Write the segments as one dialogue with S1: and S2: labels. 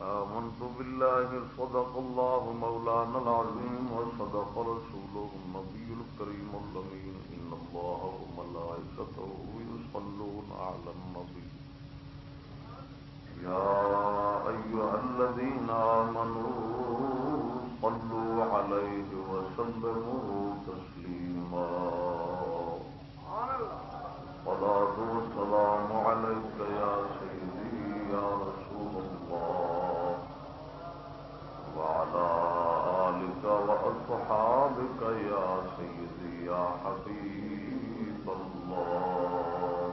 S1: آمنت بالله صدق الله مولانا العظيم وصدق رسوله النبي الكريم اللمين إن الله وملائكته يصلون على النبي. يا أيها الذين آمنوا صلوا عليه وسلموا تسليما. صلاة والسلام عليك يا سيدي يا رسول الله. وعلى آلك وأصحابك يا سيدي يا حبيب الله.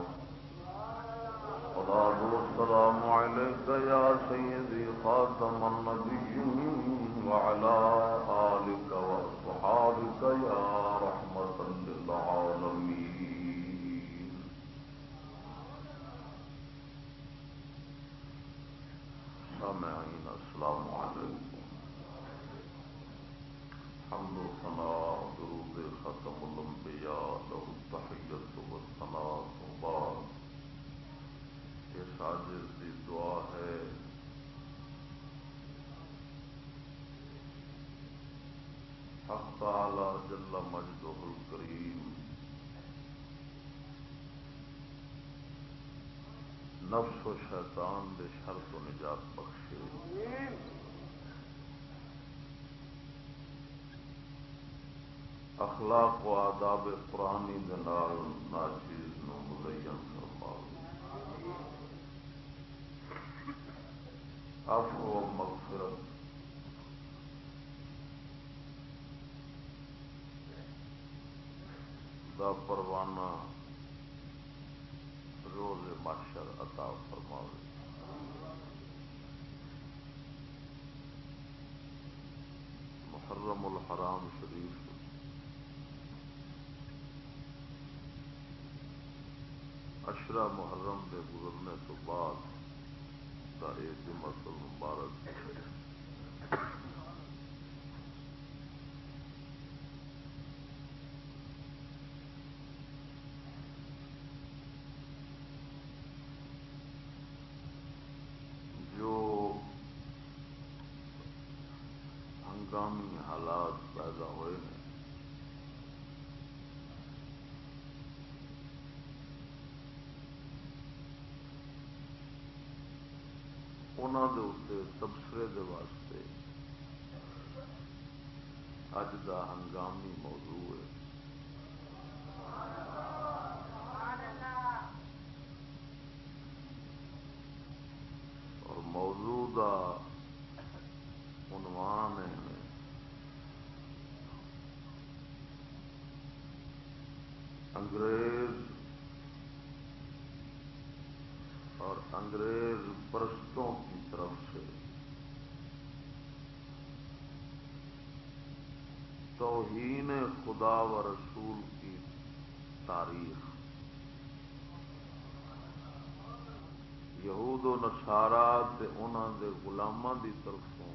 S1: صلاة والسلام عليك يا سيدي خاتم النبيين وعلى آلك وأصحابك يا رحمة للعالمين. سامعين السلام عليكم حمد وثناء درود ختم الانبياء له التحية والثناء وبعد اس عاجز دی دعا ہے۔ حق تعالی جل مجدہ الکریم۔ نفس و شیطان دے شر تو نجات بخشے اخلاق و آداب قرآنی دے ناچیز نو مزین فرماوے عفو و مغفرت۔ دا پروانہ روز محشر عطا فرماوے محرم الحرام اشرا محرم دے گزرنے تو بعد کا ایک مسل مبارک جو ہنگامی حالات پیدا ہوئے ہیں انہوں دے اتنے تبصرے دے واسطے اج دا ہنگامی موضوع ہے اور موضوع دا عنوان ہے انگریز اور انگریز پرستوں کی طرف سے۔ توہین خدا و رسول کی تاریخ۔ یہود و نسارا انہوں دے غلاموں کی طرفوں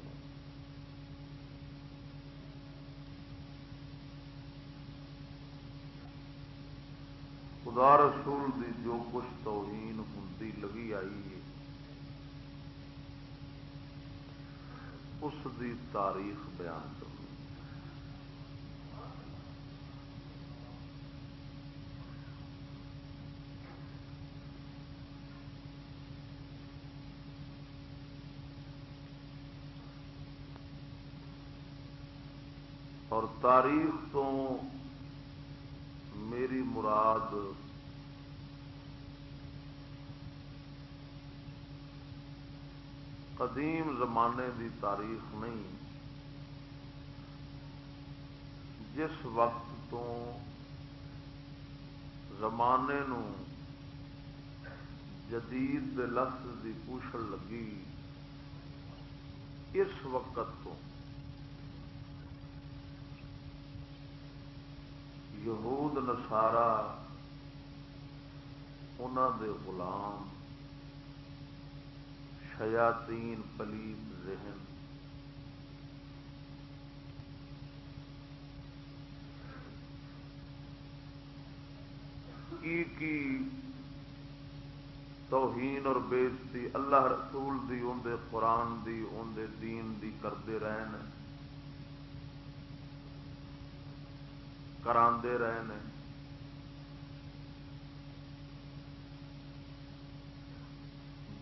S1: خدا رسول دی جو کچھ توہین ہوں لگی آئی ہے اس دی تاریخ بیان کروں۔ اور تاریخ تو میری مراد قدیم زمانے دی تاریخ نہیں۔ جس وقت تو زمانے نو جدید دے لفظ دی پوچھل لگی، اس وقت تو یہود نسارا انہوں دے غلام شیاطین پلیت ذہن۔ کی کی توہین اور بےزتی اللہ رسول دی اندر قرآن دی اندر دین دی کرتے رہے کرا رہے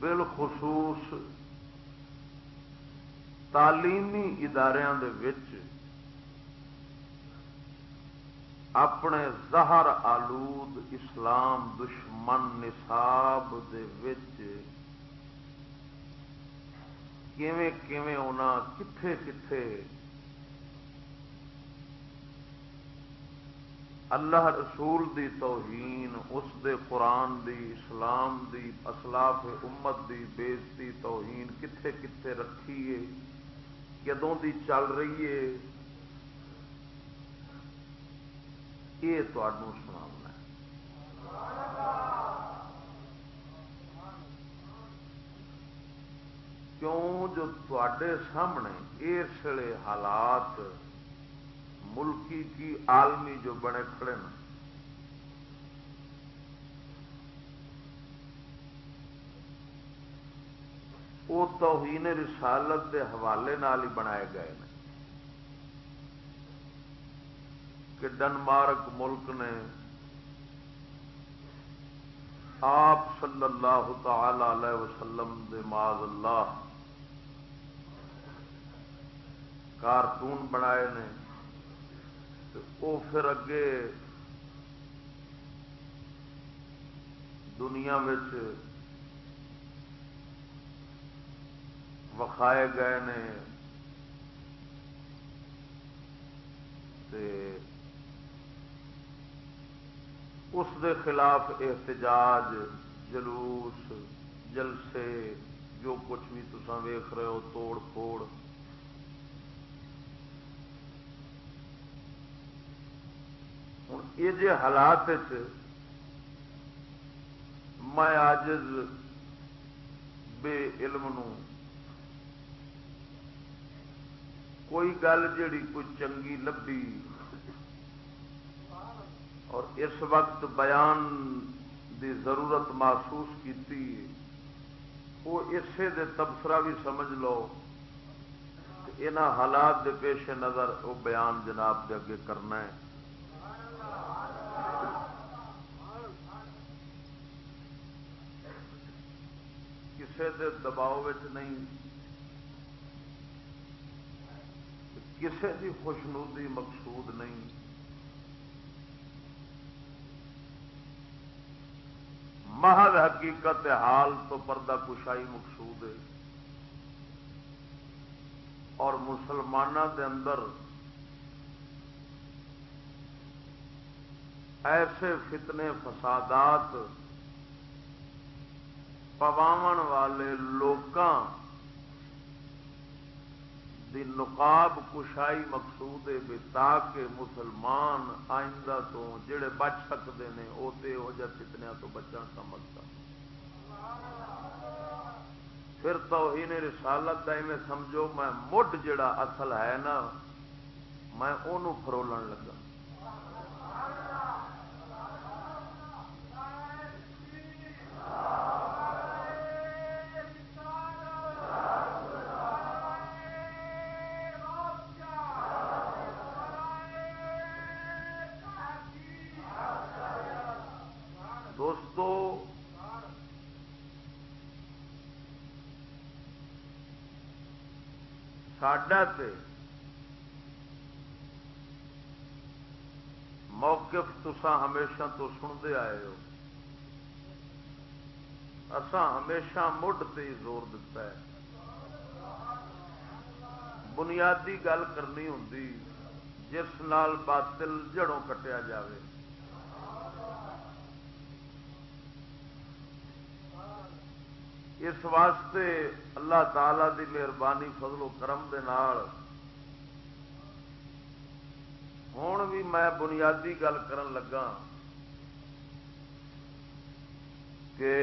S1: بالخصوص تعلیمی اداروں کے اپنے زہر آلود اسلام دشمن نصاب کتھے کتھے اللہ رسول دی توہین، اس دے قرآن دی، اسلام دی، اسلاف امت دی بےزتی، توہین کتھے کتھے رکھی ہے کدوں دی چل رہی ہے؟ یہ سنا کیوں جو تے سامنے اس حالات ملکی کی عالمی جو بنے کھڑے نا وہ توہین رسالت کے حوالے نال ہی بنائے گئے ہیں۔ کہ ڈنمارک ملک نے آپ صلی اللہ تعالی علیہ وسلم دے ماض اللہ کارٹون بنائے نے۔ وہ پھر اگے دنیا وکھائے گئے نے اس دے خلاف احتجاج، جلوس، جلسے، جو کچھ بھی تسان ویخ رہے ہو، توڑ پھوڑ ہوں۔ یہ جے حالات میں آجز بے علم نو کوئی گل جڑی کوئی چنگی لبھی اور اس وقت بیان دی ضرورت محسوس کی وہ اسے دے تبصرہ بھی سمجھ لو ان حالات دے پیش نظر وہ بیان جناب دے اگے کرنا ہے۔ کسے دے دباؤ نہیں، کسے دی خوشنودی مقصود نہیں۔ محض حقیقت حال تو پردہ کشائی مقصود ہے۔ اور مسلمانوں کے اندر ایسے فتنے فسادات پواو والے لوکاں دی نقاب کشائی مقصود ہے تاکہ مسلمان آئندہ تو جڑے بچ سکتے ہیں وہ تو فتنیا تو بچن کا مقصد پھر تو رسالت کا میں سمجھو، میں مڈ جڑا اصل ہے نا، میں انہوں فرولن لگا۔ ساڈا موقف تسا ہمیشہ تو سنتے آئے ہو۔ اسان ہمیشہ مڈ تے زور دتا ہے۔ بنیادی گل کرنی ہوں جس نال باطل جڑوں کٹیا جاوے۔ اس واسطے اللہ تعالی دی مہربانی، فضل و کرم دے نال۔ ہوں بھی میں بنیادی گل کرن لگا کہ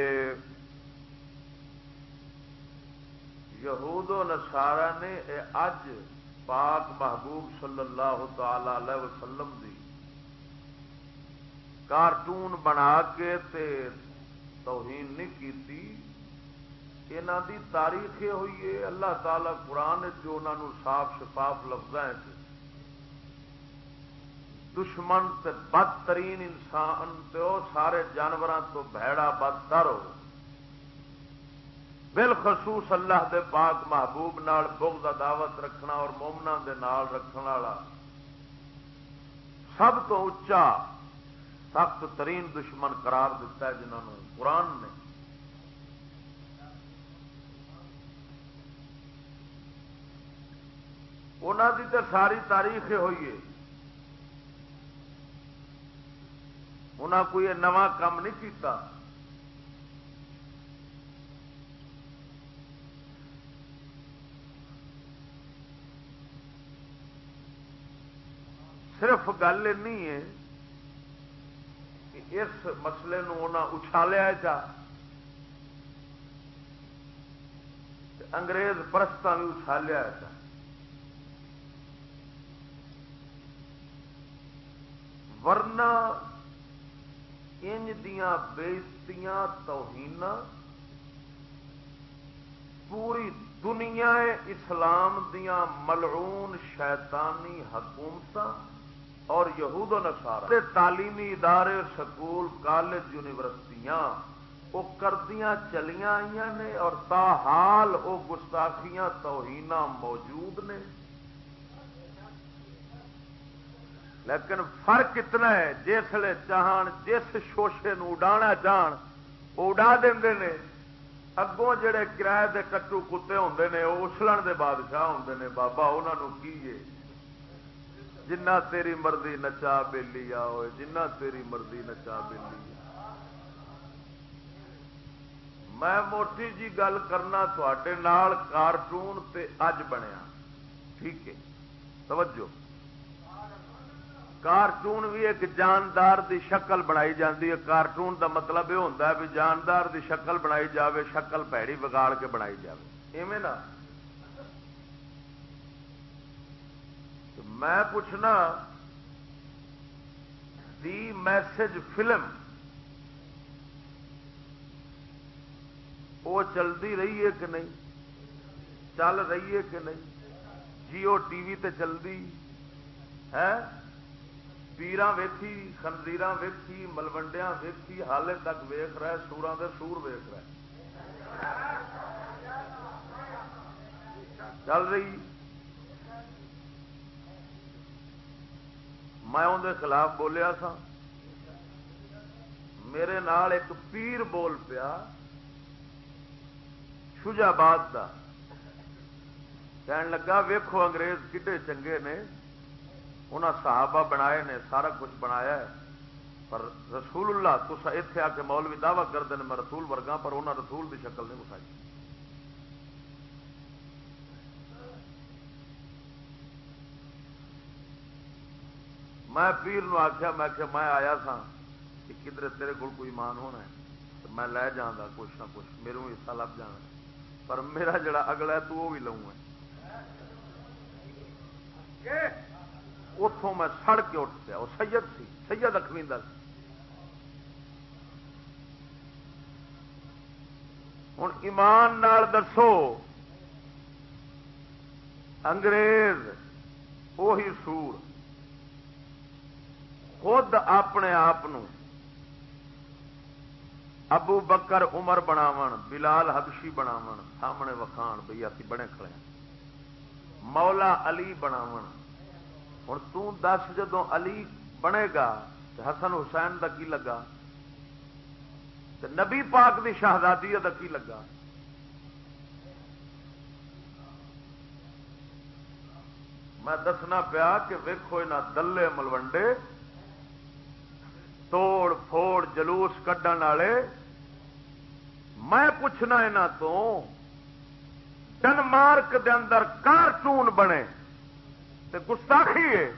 S1: یہود و نسارا نے اج پاک محبوب صلی اللہ تعالی علیہ وسلم دی کارٹون بنا کے تے توہین نہیں کیتی۔ یہاں دی تاریخ یہ ہوئی ہے، اللہ تعالی قرآن جو انہوں صاف شفاف لفظ دشمن تے بدترین انسان تے او سارے جانوروں تو بھڑا بدتر ہو۔ بالخصوص اللہ دے پاک محبوب نال بغض دعوت رکھنا اور مومنا دے نال رکھنا والا۔ سب تو اچا سخت ترین دشمن قرار دیتا ہے جنہوں قرآن نے۔ انہوں کی تو ساری تاریخ ہوئی ہے۔ انہیں کوئی نواں کام نہیں کیتا۔ صرف گل ہے کہ اس مسئلے اچھالیا جا۔ انگریز پرستوں بھی اچھالیا جا۔ ورنہ انج دیا بےزتیاں توہین پوری دنیا اسلام دیا ملعون شیطانی حکومت اور یہود و نسارا تعلیمی ادارے، سکول، کالج، یونیورسٹیاں وہ کردیاں چلیاں آئی نے اور تاحال وہ گستاخیاں توہین موجود نے۔ لیکن فرق اتنا ہے جسے چاہن جس شوشے اڈا چاہن اڈا دے اگوں جڑے کرائے دے کٹو کتے ہوں نے، وہ اچھلن دے بادشاہ ہوں نے۔ بابا انہوں کی جنہ تیری مرضی نچا بےلی آ جنہ تیری مرضی نچا بےلی میں موٹی جی گل کرنا تے کارٹون تے اج بنیا۔ ٹھیک ہے۔ توجہ۔ کارٹون بھی ایک جاندار دی شکل بنائی جاتی ہے۔ کارٹون دا مطلب یہ ہوتا ہے بھی جاندار دی شکل بنائی جاوے، شکل پیڑی بگاڑ کے بنائی جائے نا؟ میں پوچھنا، دی میسج فلم وہ چلتی رہی ہے کہ نہیں؟ چل رہی ہے کہ نہیں؟ جیو ٹی وی تے چلتی ہے پیران ویکھی خنزیر ویکھی ملوڈیا ویکھی حالے تک ویخ رہا سورا دے سور ویخ رہا چل رہی میں اندر خلاف بولیا سا میرے نال ایک پیر بول پیا شجاباد کا کہن لگا ویکھو انگریز کڈے چنگے نے انہاں صحابہ بنائے نے، سارا کچھ بنایا ہے۔ پر رسول اللہ تو اتنے آ کے مولوی دعوی کرتے ہیں میں رسول ورگا پر انہوں رسول کی شکل نہیں بکھائی میں پیر نو آخیا میں آخیا میں آیا سا کہ کدھر تیرے کو کوئی مان ہونا ہے؟ تو میں لے جانا کچھ نہ کچھ میرے حصہ لب جانا پر میرا جڑا اگلا ہے، تو وہ بھی لوں گا۔ اتوں میں سڑ کے اٹھ پیا وہ سید سی سید اخویندر ہوں ایمان نال دسو، انگریز وہی سور۔ خود اپنے آپ ابو بکر عمر بناو بلال حبشی بناو سامنے وکھان بھائی ابھی بڑے کھڑے مولا علی بناو ہوں تس جدو علی بنے گا تو حسن حسین کا کی لگا؟ تو نبی پاک کی شہزادی کا کی لگا؟ میں دسنا پیا کہ ویکو یہاں دلے ملوڈے توڑ پھوڑ جلوس کھڈن والے، میں پوچھنا یہاں تو، ڈنمارک دے اندر کارٹون بنے۔ تے گستاخی ہے۔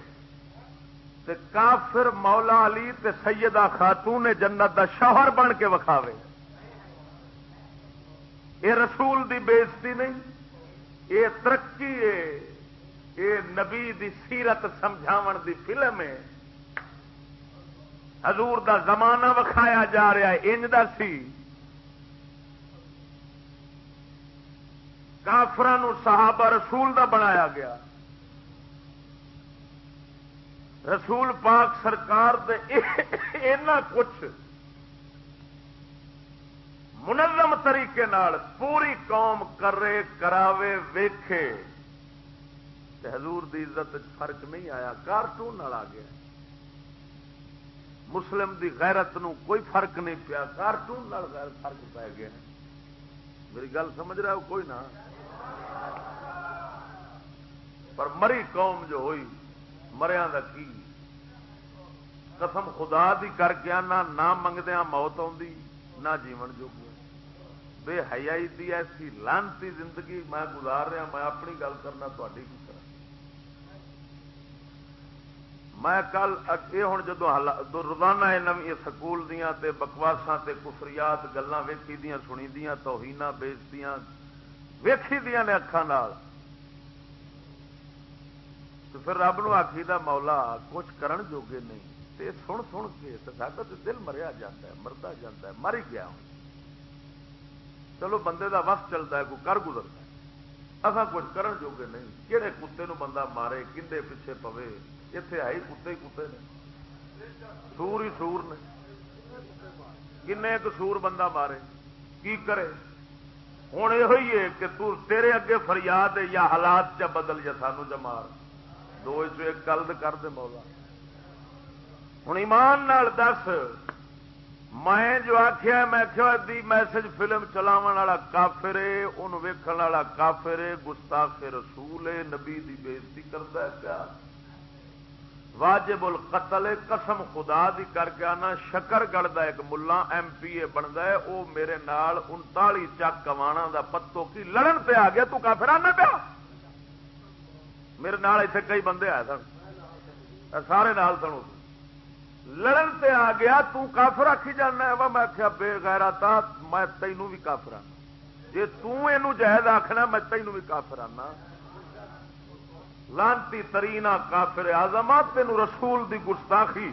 S1: تے کافر مولا علی تے سیدہ خاتون جنت دا شوہر بن کے وکھاوے۔ یہ رسول دی بےزتی نہیں یہ ترقی ہے۔ یہ نبی دی سیرت سمجھاون دی فلم ہے۔ حضور دا زمانہ وکھایا جا رہا ہے، انج دا سی۔ کافران صحابہ رسول دا بنایا گیا۔ رسول پاک سرکار دے اینا کچھ منظم طریقے نال پوری قوم کرے، کراوے، ویکھے۔ حضور دی عزت فرق نہیں آیا، کارٹون آ گیا۔ مسلم دی غیرت نو کوئی فرق نہیں پیا، کارٹون فرق پی گیا۔ میری گل سمجھ رہا ہو؟ کوئی نہ۔ پر مری قوم جو ہوئی مریا کا کی؟ قسم خدا دی کر کے نہ منگدیا موت آتی نہ جیون جو بے حیائی دی ایسی لانتی زندگی میں گزار رہا، میں اپنی گل کرنا تاری کی طرح۔ میں کل یہ ہوں جدو روزانہ نو سکول دیا بکواسا کفریات گلان ویکھی دیا سنی دیا توہین بےزتی ویکھی دیا نے اکھان تو پھر رب نو آخی دا مولا کچھ کرن جوگے نہیں۔ تے سن سن کے ساڈا تو دل مریا جاتا ہے مرتا جاتا ہے، مر گیا ہوں۔ چلو بندے دا وقت چلتا ہے، کوئی کر گزرتا ہے۔ اصا کچھ کرن جوگے نہیں۔ کہڑے کتے نو بندہ مارے کھے پیچھے پوے اتنے آئی کتے ہی کتے نے۔ سور ہی سور نے۔ کن ایک سور بندہ مارے، کی کرے؟ ہوں یہ کہ تیرے اگے فریاد ہے یا حالات چ بدل یا سانو چ مار۔ دو ایک گل کر دے مولا۔ ہوں ایمان نال دس، میں جو آخیا میں دی میسج فلم چلاو والا کافر ان ویکن والا کافر گستاخ رسول نبی دی بےزتی کرتا ہے پیا واجب القتل قسم خدا دی کر کے آنا، شکر گڑھ کا ایک ملا ایم پی اے بنتا ہے وہ میرے نال انتالی چک کمانا دا پتو کی لڑن پہ آ گیا، تو کافر آنا پیا۔ میرے نال اتنے کئی بندے آئے سن۔ سارے نال سن لڑن تے آ گیا، تو کافر آخی جانا ہے۔ میں آخیا بے گیرا تھا میں تینوں بھی کافر آنا۔ جی تین جائز آخنا میں تینوں بھی کافر آنا۔ لانتی ترینا کافر آزما تین رسول دی گستاخی۔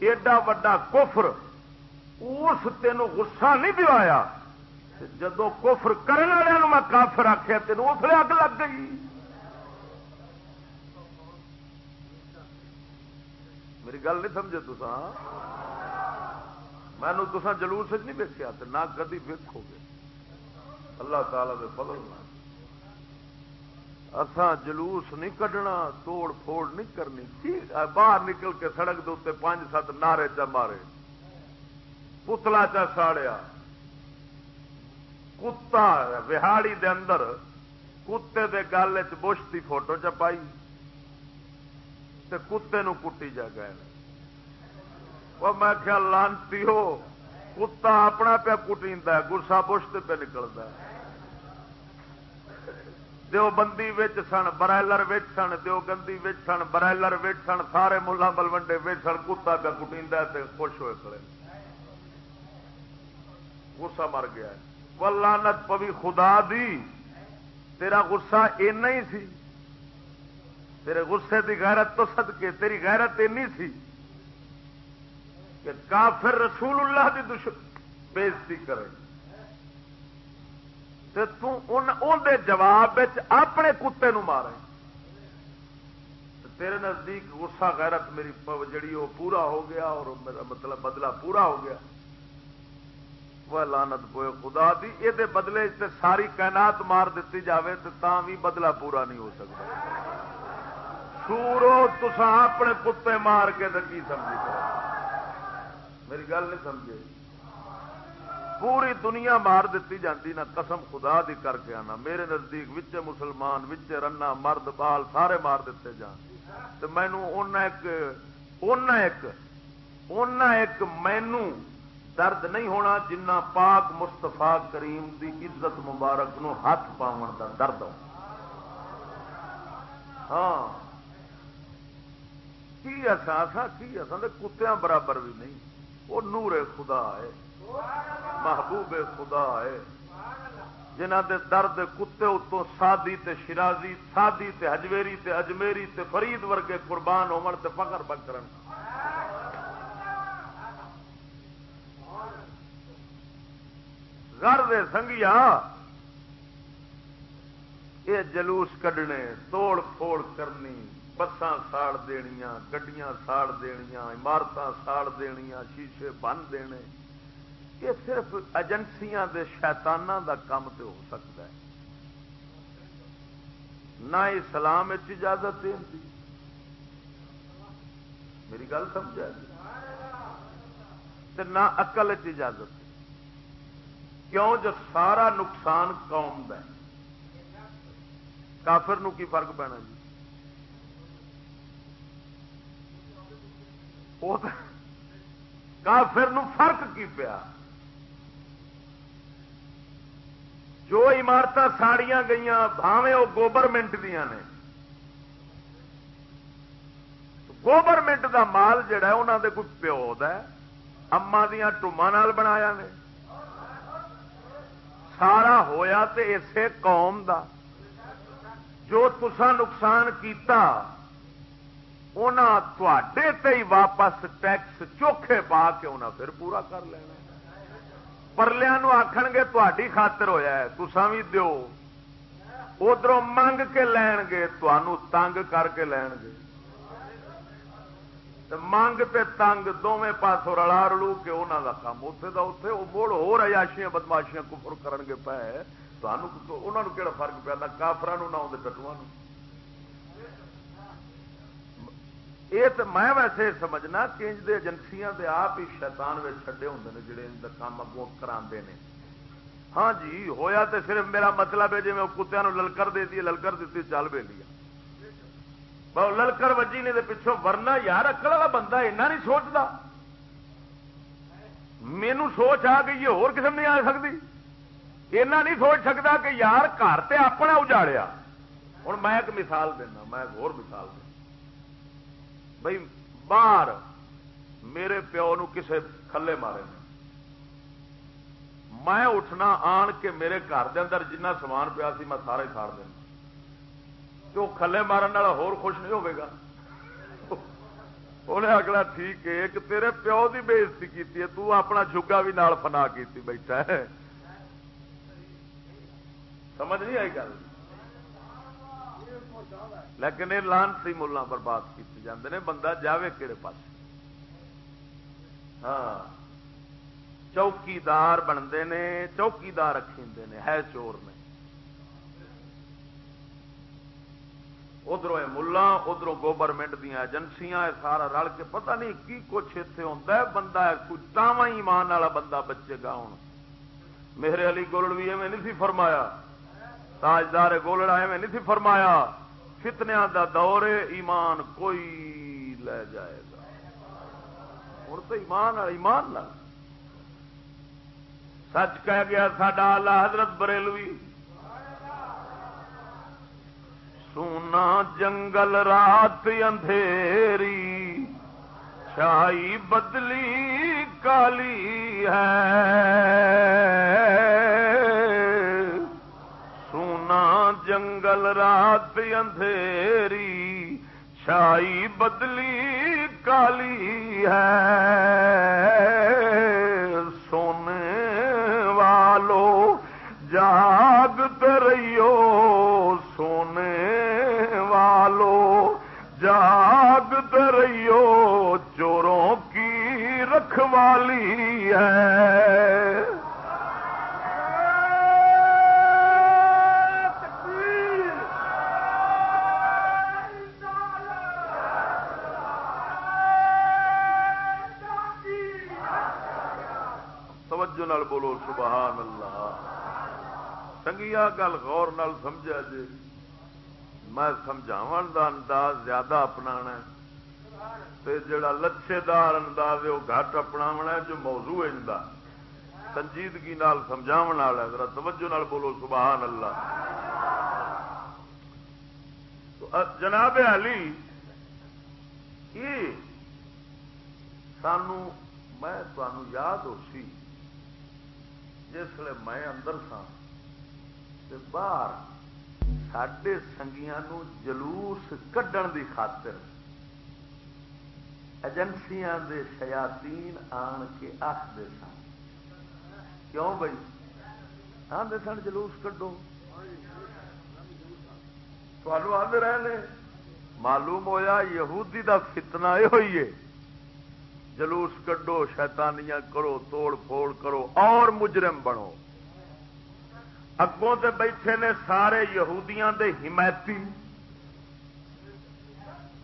S1: ایڈا وڈا کفر، اس تین گسا نہیں دیا جدو کفر کرنے والوں میں کافر آخیا تین اس لیے اگ لگ گئی۔ میری گل نہیں سمجھے تسا مینو تسا جلوس نہیں ویکیا نہ کدی ویکو گے۔ اللہ تعالی دے فضل اسان جلوس نہیں کڈنا، توڑ پھوڑ نہیں کرنی۔ باہر نکل کے سڑک دے پانچ سات نعرے چ مارے۔ پتلا چا ساڑیا۔ کتا، وہاڑی دے اندر کتے دے گل چ کی فوٹو چپائی تے کتے نو کٹی جا گئے۔ وہ میں خیال لانتی ہو، کتا اپنا پیا کٹی گسا بش پہ نکلتا دو بندی سن، برائلر سن دو گندی سن، برائلر سن، سارے ملا ملوڈے سن، کتا پیا کٹی خوش ہوئے کھڑے۔ گسا مر گیا وہ لانت پوی خدا دی، تیرا گسا اینا ہی سی۔ تیرے غصے کی غیرت تو سد کے تیری غیرت اینی سی کہ کافر رسول اللہ کی دشمن بےزتی کرے دے جواب اپنے کتے نو مارے۔ تیرے نزدیک غصہ، غیرت میری جڑی وہ پورا ہو گیا اور میرا مطلب بدلا پورا ہو گیا۔ وہ لانت پوئے خدا دی یہ بدلے ساری کائنات مار دیتی جاوے تو تاں بھی بدلا پورا نہیں ہو سکتا۔ سورو تسا اپنے کتے مار کے تو کی سمجھی؟ میری گل نہیں سمجھے۔ پوری دنیا مار دیتی جاتی نا قسم خدا دی کر کے آنا۔ میرے نزدیک وچے مسلمان وچے رنا، مرد، بال، سارے مار دیتے جان۔ تو مینو ایک ایک ایک مینو درد نہیں ہونا جنہ پاک مستفا کریم دی عزت مبارک نو ہاتھ پاؤن کا درد ہاں۔ کی اصا کی؟ اصا کتیا برابر بھی نہیں۔ وہ نور خدا ہے۔ محبوب خدا ہے۔ جنہ دے درد کتے اتوں سادی تے شرازی، سادی تے ہجویری تے اجمیری تے فرید ورگے قربان ہو فخر بکر گھر دے سنگیا یہ جلوس کڈنے توڑ پھوڑ کرنی۔ بسان ساڑ دنیا گڈیاں ساڑ دنیا عمارت ساڑ دنیا شیشے بن دینے یہ صرف ایجنسیاں دے شیطانہ دا کام تو ہو سکتا ہے نہ اسلام اجازت میری گل سمجھا جی نہ اقل اجازت کیوں جو سارا نقصان قوم دا کافر نو کی فرق پینا جی کافر نو فرق کی پیا جو عمارت ساڑیاں گئی بھاویں وہ گوورمنٹ دیا نے گوورمنٹ دا مال جڑا انہوں دے کوئی پیو ہے اما دیا ٹوما بنایا نے سارا ہویا تے اسے قوم دا جو تسا نقصان کیتا تے ہی واپس ٹیکس چوکھے پا کے انہیں پھر پورا کر لینا پرلیا آخ گے تھی خاطر ہوا ہے تسا بھی دو ادھر منگ کے لین گے تنگ کر کے لین گے۔ منگ تے تنگ دونوں پاسوں رلا رلو کے انہوں کا کام اتنے کا اتنے وہ مڑ ہو رہاشیاں بدماشیاں کفر کرن گے پے۔ انہوں کہڑا فرق پہ نہ کافران نہ آدھے ٹٹوا یہ تو میں ویسے سمجھنا کہ انج دے ایجنسیاں دے آپ ہی شیطان چھڈے ہوں نے جڑے ان کام اگوں کرا ہاں جی ہویا تو صرف میرا مطلب ہے جی میں کتیا للکر دے دی للکر دیتی چل بے لیا للکر وجی نے پچھوں ورنا یار اکڑ والا بندہ ایسا نہیں سوچتا مینو سوچ آ گئی ہے ہو قسم نہیں آ سکتی ایسا نہیں سوچ سکتا کہ یار گھر تے اپنا اجاڑیا ہوں میں ایک مثال دینا میں ایک اور مثال دینا بھائی باہر میرے پیو نو کسے کھلے مارے میں اٹھنا آن کے میرے گھر دے اندر جنہ سامان پیا سی میں سارا ہی ساڑ دینا تو کھلے مارن والا ہور خوش نہیں ہوگا انہیں اگلا ٹھیک ہے ایک تیرے پیو کی بےزتی کی تو اپنا جگا بھی نال فنا کی بیٹھا ہے۔ سمجھ نہیں آئی گل؟ لیکن یہ لانسی ملا برباد کیتے جاندے نے، بندہ جاوے کہڑے پاس ہاں۔ چوکیدار بنتے نے، چوکیدار رکھی نے، ہے چور نے ادھر ملا ادھر گورنمنٹ دیا ایجنسیاں سارا رل کے پتہ نہیں کی کچھ اتنے ہوتا ہے۔ بندہ کوئی تاوا ایمان والا بندہ بچے گا ہوں میرے علی گولڑ بھی ایویں نہیں سی فرمایا۔ تاجدار گولڑا ایویں نہیں سی فرمایا۔ فتنیا دا دور ایمان کوئی لے جائے گا۔ ہوں تو ایمان ایمان نہ۔ سچ کہہ گیا ساڈا آلہ حضرت بریلوی۔ سونا جنگل رات اندھیری، چھائی بدلی کالی ہے۔ جنگل رات اندھیری چھائی بدلی کالی ہے سونے والو جاگتے رہیو سونے والو جاگتے رہیو چوروں کی رکھوالی ہے نال بولو سبحان اللہ سنگیا گل غور نال سمجھا جی میں سمجھاو دا انداز زیادہ اپنا جڑا لچھے دار انداز ہے وہ گھٹ اپنا جو موضوع ہے اندا۔ سنجیدگی نال سمجھاو والا ذرا توجہ نال بولو سبحان اللہ تو جناب علی، یہ سانو، میں تمہوں یاد ہو سی۔ جس میں اندر سا باہر سڈے سنگیا جلوس کڈن دی خاطر ایجنسیاں دے شیاتین آن کے آخر سن کیوں بھائی آدھے سن جلوس کڈو۔ آدھے رہے معلوم ہویا یہودی دا فتنہ یہ ہوئی ہے۔ جلوس کڈو، شیطانیاں کرو، توڑ پھوڑ کرو، اور مجرم بنو۔ اگوں تے بیٹھے نے سارے یہودیاں دے حمایتی۔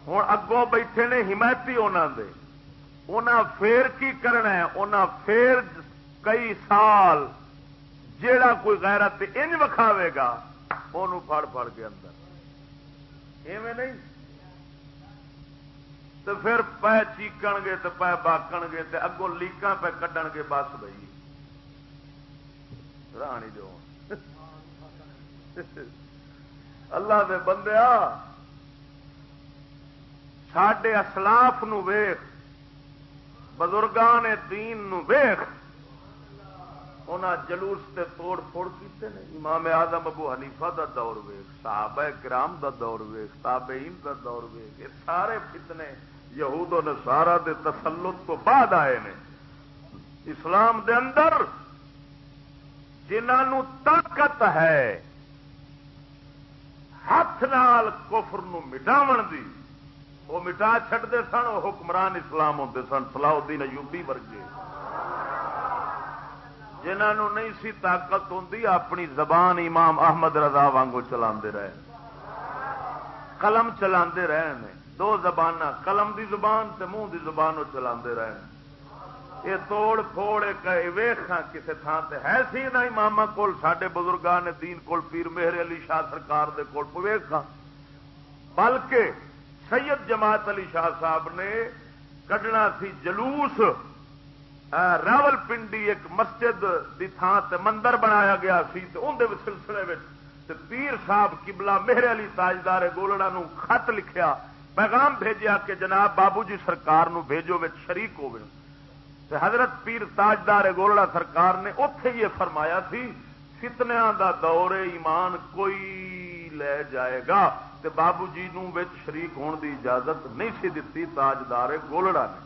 S1: ہوں اگوں بیٹھے نے حمایتی انہوں دے۔ انہاں پھر کی کرنا ہے؟ انہاں پھر کئی سال جیڑا کوئی غیرت انج وکھاوے گا انہوں پھڑ پھڑ کے اندر۔ ایویں نہیں؟ تو پھر پے چیکن گے تو پے باکن گے تو اگوں لیکاں پہ کڈن گے بس بھائی۔ رانی جو۔ اللہ دے بندیا سڈے اسلاف ویخ۔ بزرگان دین نو ویخ۔ انہاں جلوس تے توڑ پھوڑ کیتے نے۔ امام آدم ابو حنیفہ دا دور ویخ، صحابہ کرام دا دور ویخ، تابعین دا دور ویخ۔ یہ سارے فتنے یہود و نصارا دے تسلط تو بعد آئے نے۔ اسلام دے اندر جنہوں طاقت ہے، ہاتھ نال کفر مٹاو دی، وہ مٹا چڈتے سن، وہ حکمران اسلام ہوتے سن سلاؤ الدین ایوبی ورگے۔ جنہوں نہیں سی طاقت ہوں اپنی زبان امام احمد رضا وانگو چلا رہے۔ قلم چلا رہے ہیں دو زبان قلم دی زبان تے منہ دی زبان وہ چلا رہے یہ توڑ پھوڑ ویخا کسی تھان سے ہے سی نہ امام کول سڈے بزرگان دین کول، پیر مہر علی شاہ سرکار دے کول ویخا بلکہ سید جماعت علی شاہ صاحب نے کڈنا سی جلوس۔ راول پنڈی ایک مسجد دی تھان تے مندر بنایا گیا سی اندر سلسلے پیر صاحب کبلا مہر علی تاجدار گولڑا نو خط لکھیا۔ پیغام بھیجیا کہ جناب بابو جی سرکار نو بھیجو شریک ہوئے حضرت پیر تاجدار گولڑا سرکار نے اتے یہ فرمایا سی فتنیا دا دور ایمان کوئی لے جائے گا۔ تے بابو جی نو شریک ہونے دی اجازت نہیں سی دتی تاجدار گولڑا نے۔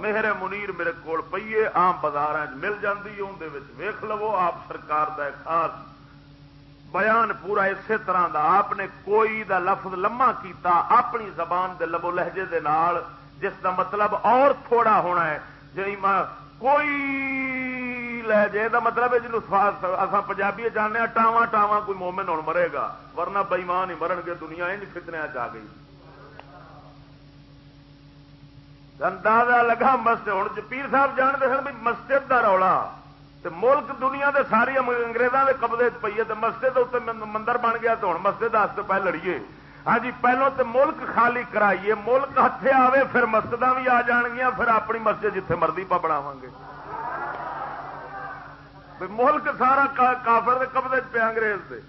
S1: مہر منیر میرے کول پیے آم بازار مل جاتی اندر ویخ لو، آپ سرکار دا خاص بیان پورا اسی طرح دا، آپ نے کوئی دا لفظ لما کیتا اپنی زبان دے لبو لہجے دے نال، جس دا مطلب اور تھوڑا ہونا ہے۔ جی کوئی لے جائے دا مطلب ہے جنوب اصا پنجابی جانے ٹاواں ٹاواں کوئی مومن ہوں مرے گا۔ ورنہ بئیمان ہی مرن گے، دنیا ان فتنیا آ گئی۔ اندازہ لگا مسجد ہوں جی پیر صاحب جانتے سن بھی مسجد کا رولا۔ ملک دنیا دے ساری انگریزوں کے قبضے پیے مسجد مندر بن گیا تو ہوں مسجد پہ لڑیے۔ ہاں جی پہلو تو ملک خالی کرائیے، ملک ہاتھے آوے پھر مسجد بھی آ جان گیا پھر اپنی مسجد جتھے مرضی پا بناو گے ملک سارا کافر قبضے پہ انگریز دے۔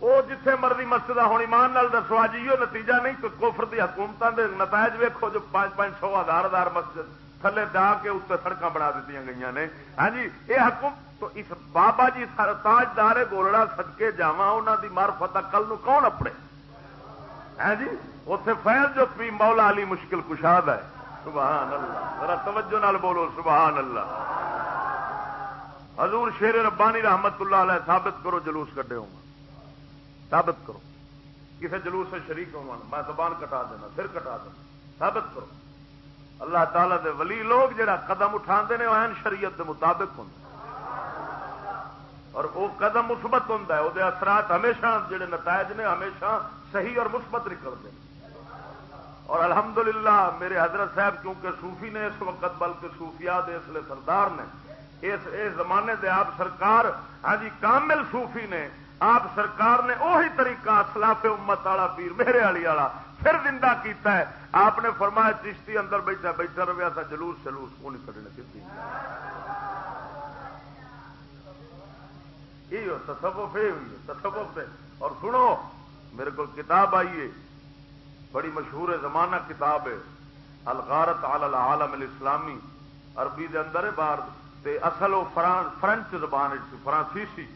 S1: وہ جتھے مرضی مسجد ہوں ایمان نال دسو اج یہ نتیجہ نہیں تو کوفر دی حکومتوں کے نتائج ویکو جو پانچ پانچ سو ہزار ہزار مسجد۔ تھلے دا کے اتنے سڑک بنا دیتی گئی نے ہاں جی یہ حکومت تو اس بابا جی تاجدار گولڑا سدکے جا انہوں کی مارفت کل نو کون اپنے ہے جی اتے فیض جو پی مولا علی مشکل کشاد ہے سبحان اللہ ذرا توجہ نال بولو سبحان اللہ حضور شیر ربانی رحمت اللہ علیہ ثابت کرو جلوس کٹے ہوں ثابت کرو کسی جلوس سے شریک ہو میں زبان کٹا دینا پھر کٹا دینا ثابت کرو اللہ تعالی دے ولی لوگ جڑا قدم اٹھا نے، وہ شریعت دے مطابق ہوں اور وہ قدم مثبت ہوں وہ اثرات ہمیشہ جڑے نتائج نے ہمیشہ صحیح اور مثبت نکلتے ہیں اور الحمدللہ میرے حضرت صاحب، کیونکہ صوفی نے اس وقت، بلکہ صوفیات اس لیے سردار نے اس زمانے دے آپ سرکار ہاں جی کامل صوفی نے آپ سرکار نے وہی طریقہ سلاف امت والا پیر میرے والی والا پھر زندہ کیتا ہے۔ آپ نے فرمایا چشتی اندر بیٹھا بیٹھا رہا تھا جلوس جلوس کو نہیں کٹنے کی تصوف تصوف سے اور سنو، میرے کو کتاب آئیے بڑی مشہور زمانہ کتاب ہے۔ الغارت العالم الاسلامی۔ عربی دے اندر بار تے اصل وہ فرانچ زبان فرانسیسی۔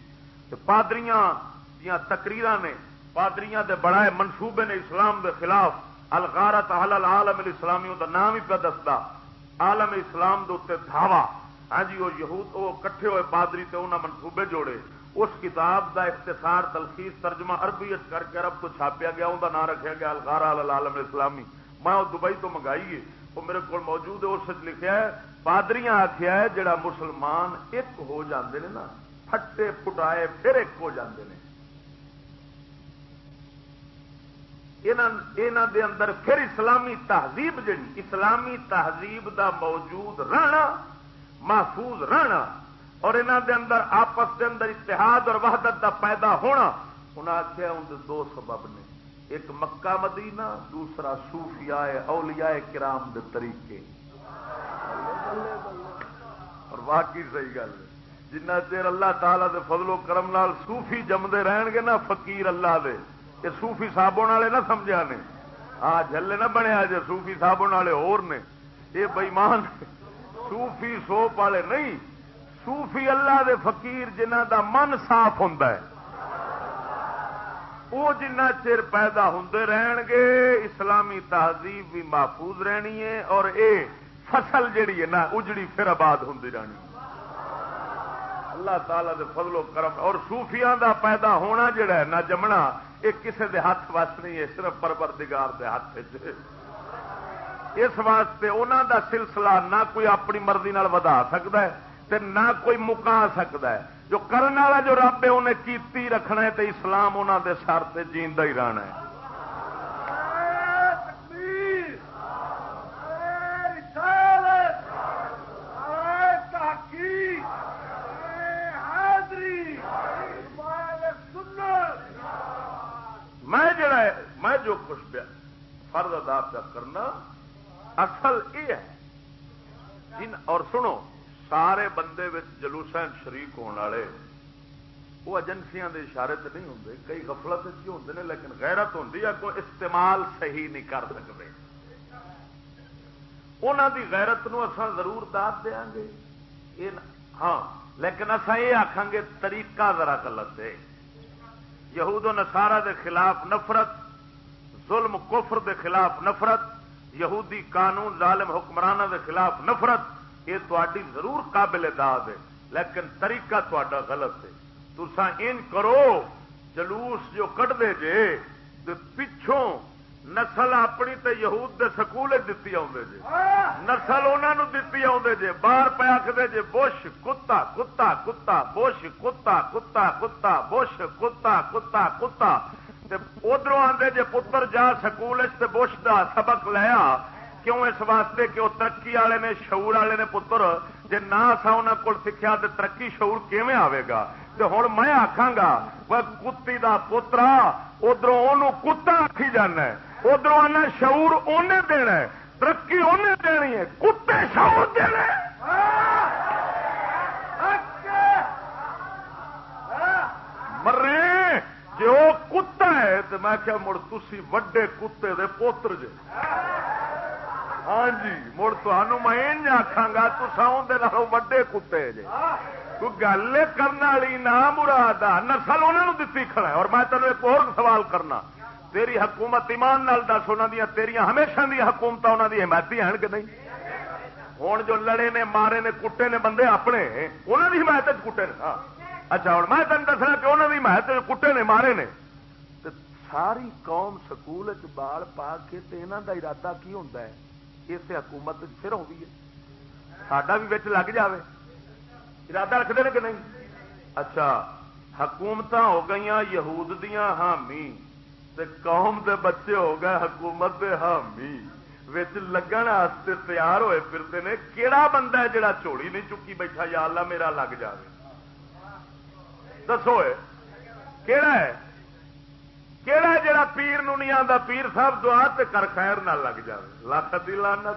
S1: پادریاں تقریر نے، پادریاں دے بڑا منصوبے نے اسلام دے خلاف الغارت العالم الاسلامی دا نام ہی پہ دستا۔ عالم اسلام دے اتنے دھاوا۔ ہاں جی وہ یہود، وہ کٹھے ہوئے پادری تے انہاں منصوبے جوڑے۔ اس کتاب دا اختصار، تلخیص، ترجمہ عربی کر کے عرب تو چھاپیا گیا انہوں کا نام رکھا گیا الغارا العالم اسلامی میں وہ دبئی تو منگائی ہے، وہ میرے کو موجود ہے، اس لکھا ہے پادری آخیا ہے، جڑا مسلمان ایک ہو جاندے نے نا۔ پھٹے پٹائے پھر ایک ہو جاندے نے۔ دے اندر پھر اسلامی تہذیب جڑی، اسلامی تہذیب دا موجود رہنا، محفوظ رہنا، اور انہوں دے اندر آپس دے اندر اتحاد اور وحدت دا پیدا ہونا انہیں آخیا ان دو سبب نے۔ ایک مکہ مدینہ، دوسرا صوفیاء اولیاء کرام دے طریقے۔ اور واقعی صحیح گل ہے۔ جنہ چیر اللہ تعالی دے فضل و کرم نال صوفی جمدے رہن گے نا، فقیر اللہ دے۔ یہ سوفی صابن والے نہ سمجھا نے۔ ہاں جلے نہ بنیا جی سوفی صابن والے اور نے۔ یہ بئیمان سوفی سوپ والے نہیں۔ سوفی اللہ دے فقیر جنہ دا من صاف ہوں وہ جنہ چر پیدا ہوں رہن گے، اسلامی تہذیب بھی محفوظ رہنی ہے اور اے فصل جیڑی ہے نا، اجڑی پھر آباد ہوں رہنی۔ اللہ تعالی دے فضل و کرم اور سوفیاں دا پیدا ہونا جڑا ہے، نہ جمنا، یہ کسی دے ہاتھ وس نہیں ہے صرف پرور دگار دے ہاتھ اس واسطے انہوں دا سلسلہ نہ کوئی اپنی مرضی نال ودا سکتا ہے تے نہ کوئی مکا سکتا ہے۔ جو کرنے والا جو رب ہے، انہیں کیتی رکھنا ہے تے اسلام انہوں دے سر سے جیندہ ہی رہنا ہے۔ میں جو کچھ فرض ادا کرنا، اصل یہ ہے اور سنو، سارے بندے جلوس شریک ہونے والے، وہ ایجنسیاں دے اشارے تو نہیں ہوں کئی گفلت ہوتے ہیں لیکن غیرت ہوتی ہے کوئی استعمال صحیح نہیں کر سکتے انہوں دی غیرت نو اساں ضرور داد دیا گے۔ ہاں لیکن اصا یہ آخان گے، طریقہ ذرا غلط ہے۔ یہود و نسارا دے خلاف نفرت ظلم، کفر دے خلاف نفرت، یہودی قانون، ظالم حکمرانہ دے خلاف نفرت، یہ تاری ضرور قابل داد ہے، لیکن طریقہ تا غلط ہے۔ تسا ان کرو، جلوس جو کٹ دے جے پچھوں نسل اپنی تے یہود دے سکول دتی آدھے جے۔ نسل انہوں دتی آدھے جے، باہر پہ آخر جے، بش، کتا کتا کتا، بش، کتا کتا کتا، بش، کتا کتا کتا ادھر آدھے جے پتر جا سکول بش دا سبق لیا کیوں اس واسطے کہ وہ ترقی والے نے، شعور والے نے پتر جی نہ سا ان کو سیکھا تو ترقی شعور کیون آئے گا؟ تو ہوں میں آخا گا، وہ کتی کا پوترا ادھر کتا آخی جانا ادھر آنا شعور انہیں دینا ترقی انہیں دینی ہے۔ کتے شعور دینا مرے! جی وہ کتا ہے تو میں کیا مڑ تھی وڈے کتے دے پوتر جے۔ ہاں جی مڑ میں آخا گا تو وڈے کتے جے۔ تو گل کرنے والی نہ مراد نسل انہوں دتی کھڑا ہے۔ اور میں تینوں ایک اور سوال کرنا۔ تیری حکومت ایمان نال دس انہوں دیا تیریا ہمیشہ دیا حکومت انہوں کی حمایتی ہیں کہ نہیں؟ ہوں جو لڑے نے، مارے نے، کٹے نے، بندے اپنے انہوں کی حمایت کٹے نے ہاں۔ اچھا ہوں میں تین دسنا کہ انہوں کی حمایت کٹے نے مارے نے۔ ساری قوم سکول بال پا کے یہاں کا ارادہ کی ہوتا ہے؟ اس حکومت پھر ہوگی ہے۔ ساڈا بھی بچ لگ جائے ارادہ رکھتے ہیں کہ نہیں؟ اچھا حکومت ہو گئی یہود دیا حامی۔ قوم دے بچے ہو گئے حکومت دے حامی۔ لگن واسطے تیار ہوئے پھرتے ہیں کہڑا بندہ ہے جڑا چوڑی نہیں چکی بیٹھا؟ یا اللہ میرا لگ جائے دسو کہڑا ہے کہڑا جڑا پیر نو نہیں آتا پیر صاحب دعا تے کر خیر نہ لگ جائے لاکھ دی لانا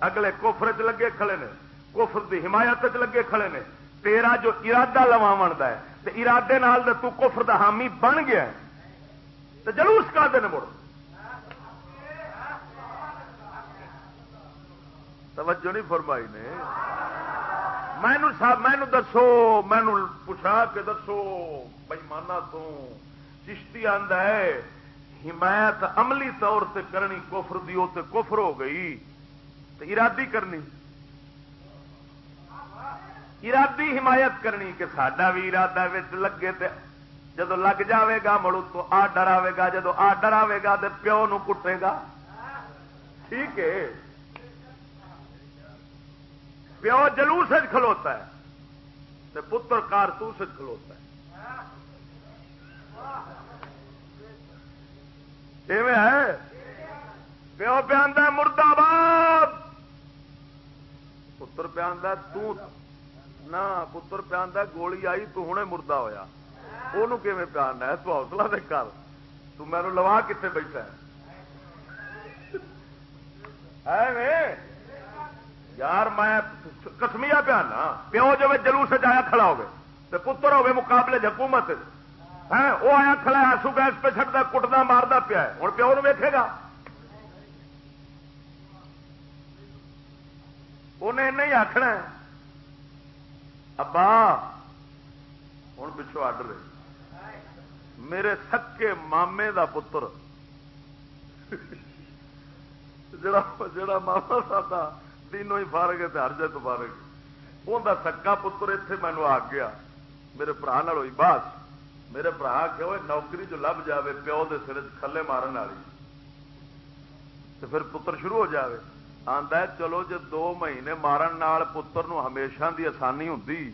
S1: اگلے کوفر چ لگے کھڑے نے کفر دی حمایت چ لگے کھڑے نے تیرا جو ارادہ لوا بنتا ہے تو ارادے نال تو کفر دا حامی بن گیا تو جلوس کا دن مڑ توجہ نہیں فرمائی نے مینو مینو دسو، مینو پوچھا کہ دسو بھائی مانا تو چشتی آد ہے، حمایت عملی طور سے کرنی کفر دی تے کفر ہو گئی تو ارادی کرنی۔ ارادی حمایت کرنی کہ سڈا بھی ارادہ لگے تے جدو لگ جاوے گا، مڑ تو آ ڈراوے گا جدو آ ڈراوے گا تو پیو نو کٹے گا۔ ٹھیک ہے۔ پیو جلوس کھلوتا ہے تو پتر کارتوس کھلوتا ہے۔ ہے؟ پیو پہ مرد آباد پتر پہ پتر پہ گولی آئی، تو ہوں مردہ ہوا وہ پیارنا ہے؟ تو حوصلہ دے کر۔ تیرو لوا کتنے بیٹھا ہے۔ یار میں کسمیا پیانا پیو جب جلوس آیا کھڑا ہوگا تو پتر ہوگی مقابلے حکومت۔ ہاں، وہ آیا کھڑا آسو گیس پہ چڑھتا کٹتا مارتا پیا ہوں پیو نو ویکے گا۔ انہیں نہیں آخنا ابا ہوں پچھو آڈر میرے سکے مامے دا پتر۔ جڑا جڑا ماما سا تینوں ہی فارگ ہے ہر جائے تو فارگ ان کا سکا پتر اتے مینو آ گیا۔ میرے برا ہوئی باس۔ میرے برا کہ وہ نوکری جو لب جائے پیو کے سر کھلے مارن والی۔ تو پھر پتر شروع ہو جائے آتا ہے چلو جی دو مہینے مارن نال پتر نو ہمیشہ دی آسانی ہوں کی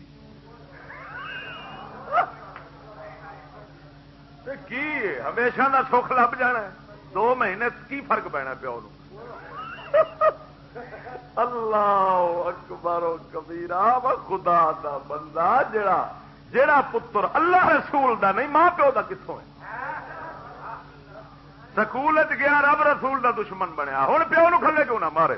S1: ہمیشہ دا سکھ لب جانا دو مہینے کی فرق پینا پیو نو اللہ اکبر و کبیرا و خدا دا بندہ جڑا جڑا پتر اللہ رسول دا نہیں، ماں پیو دا کتوں ہے؟ سکول گیا، رب رسول دا دشمن بنیا۔ ہوں پیو نو کھلے کیوں نہ مارے؟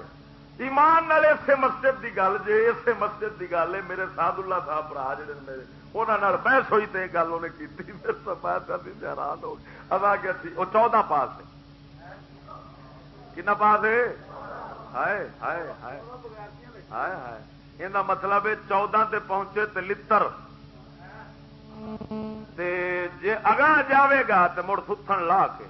S1: ایمان نال اسے مسجد دی گل، جے اسے مسجد دی گل ہے، میرے سعد اللہ صاحب برا جڑے میرے انہوں بحث ہوئی تو گل انہیں کی میرے تو میں حیران ہو ادا کیا وہ چودہ پاس ہے۔ کنا پاس ہے؟ ہائے ہائے ہائے ہائے ہائے۔ یہ مطلب ہے چودہ تے پہنچے تے لتر۔ تے جے اگاں جاوے گا تے مڑ ستھن لا کے۔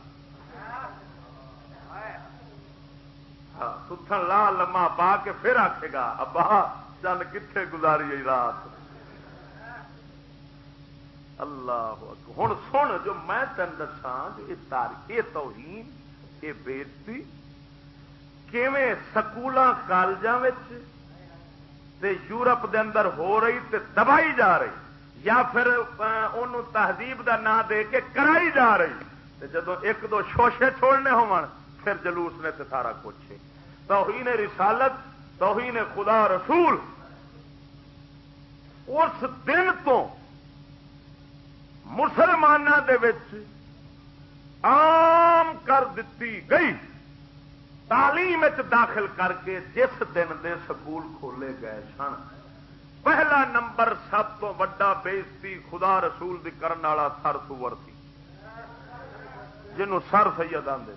S1: ہاں، ستھن لا لما پا کے پھر آکھے گا ابا چل کتنے گزاری رات؟ اللہ ہوں سن جو میں تین دسا یہ تاریخ یہ توہین یہ بےزتی کیویں سکول کالجوں یورپ دے اندر ہو رہی تے دبائی جا رہی، یا پھر ان تہذیب دا نام دے کے کرائی جا رہی۔ تے جدو ایک دو شوشے چھوڑنے ہو پھر جلوس نے تے سارا کچھ۔ توہین رسالت، توہین خدا رسول۔ اس دن تو مسلمانوں کے عام کر دیتی گئی۔ تعلیم داخل کر کے جس دن دے سکول کھولے گئے سن، پہلا نمبر سب تو وا بےزتی خدا رسول دی کرن والا سر سور تھی جنوں سر سید آدھے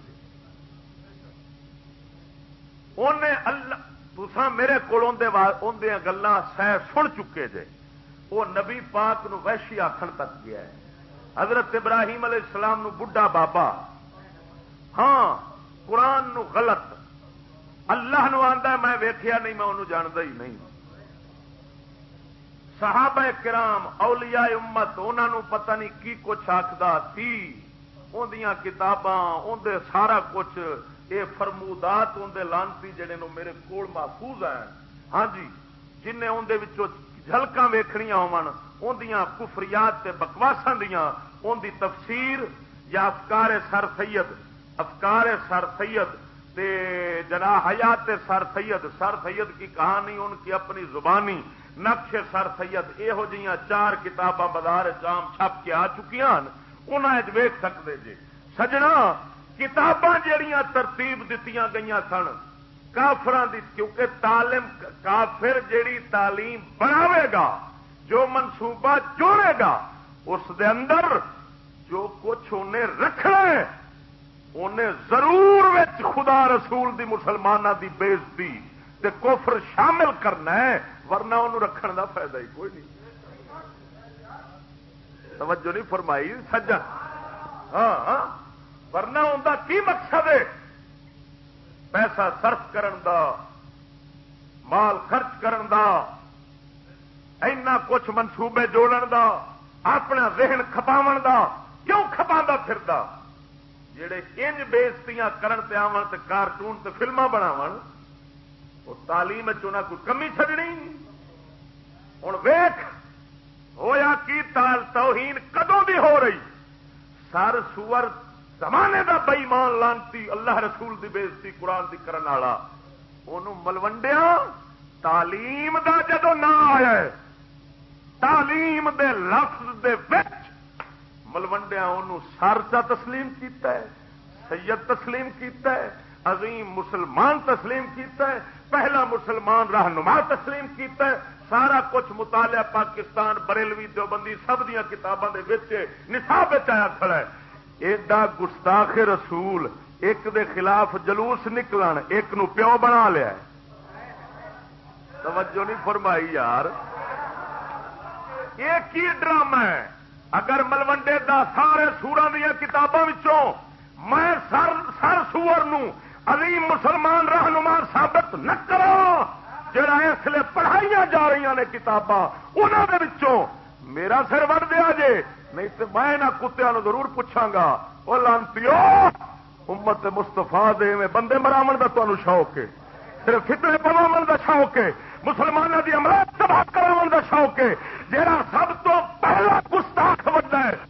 S1: انہیں اللہ تسا میرے کو گلا سہ سن چکے جے۔ وہ نبی پاک نو وحشی آخر تک گیا ہے۔ حضرت ابراہیم علیہ السلام نو بڈھا بابا۔ ہاں قرآن نو غلط۔ اللہ نو آندا میں ویخیا نہیں، میں انہوں جانتا ہی نہیں۔ صحابہ کرام، اولیاء امت انہوں پتہ نہیں کی کچھ آخدا سی۔ اندیاں کتاباں اندر سارا کچھ۔ یہ فرمودات اندر لانتی جڑے نو میرے کول محفوظ ہیں۔ ہاں جی جن اندر جھلکاں ویخنیا ہوندیاں کفریات تے بکواساں دیاں اندی تفسیر یا افکار سر سید افکار سر سید تے جنا حیات سر سید سر سید کی کہانی، ان کی اپنی زبانی نقش سر سید یہو جہاں چار کتاباں بازار چام چھپ کے آ چکی انہیں ویک سکتے جی سجنا، کتاباں جہیا ترتیب دیتی گئی سن کافران دی، کیونکہ تعلیم، کافر جیڑی تعلیم بناوے گا، جو منصوبہ جوڑے گا، اس دے اندر جو کچھ انہیں رکھنا ہے انہیں ضرور خدا رسول دی مسلمانوں دی بےزتی تے کفر شامل کرنا ہے ورنہ انہوں رکھن دا فائدہ ہی کوئی نہیں۔ توجہ نہیں فرمائی سجن۔ ہاں, ہاں۔ ورنہ ان کا کی مقصد ہے؟ پیسہ صرف کرن دا مال خرچ کرن دا اینا کچھ منصوبے جوڑن دا اپنا ذہن کھپا دا کیوں کھپا پھر جڑے انج بےزتیاں کرن تے آون تے کارٹون تے فلما بناون وہ تعلیم چنا کوئی کمی چڈنی ہوں ویخ ہویا کی تال توہین کدوں دی ہو رہی؟ سر سور زمانے دا بئیمان لانتی اللہ رسول دی بےزتی قرآن دی کرن والا۔ ملوڈیا تعلیم دا جدو نہ آیا تعلیم دے لفظ دے وچ ملوڈیا ان سر تسلیم کیتا ہے، سید تسلیم کیتا ہے، عظیم مسلمان تسلیم کیتا ہے، پہلا مسلمان رہنما تسلیم کیتا ہے، سارا کچھ مطالعہ پاکستان، بریلوی دیوبندی، سب دیا کتابوں کے نصاب آیا کھڑا ہے۔ ایڈا گستاخ رسول، ایک دے خلاف جلوس نکل ایک نو پیو بنا لیا توجہ نہیں فرمائی یار۔ یہ کی ڈرامہ ہے؟ اگر ملوڈے دا سارے سورا دیا کتابوں میں سر سر سور نو عظیم مسلمان رہنما ثابت نہ کرو جڑا اس لیے پڑھائی جا رہی نے کتاباں انہوں میرا سر وڑ دیا جے نہیں تو میں نہ کتیا ضرور پوچھا گا۔ وہ لانتی امت مستفا دے میں بندے مراو کا تمہیں شوق ہے، صرف فطرے پواو کا شوق ہے۔ مسلمانوں کی امراض تباہ کرا کا شوق ہے جہاں سب تو پہلا گستاخ بندہ ہے۔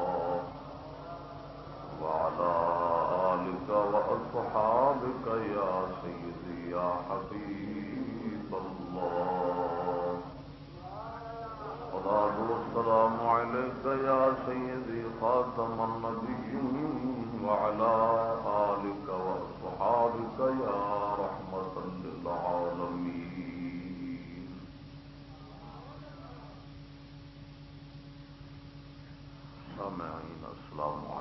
S1: وعلى آلك وأصحابك يا سيدي يا حبيب الله. صلاة والسلام عليك يا سيدي خاتم النبيين وعلى آلك وأصحابك يا رحمة للعالمين. سامعين، السلام عليكم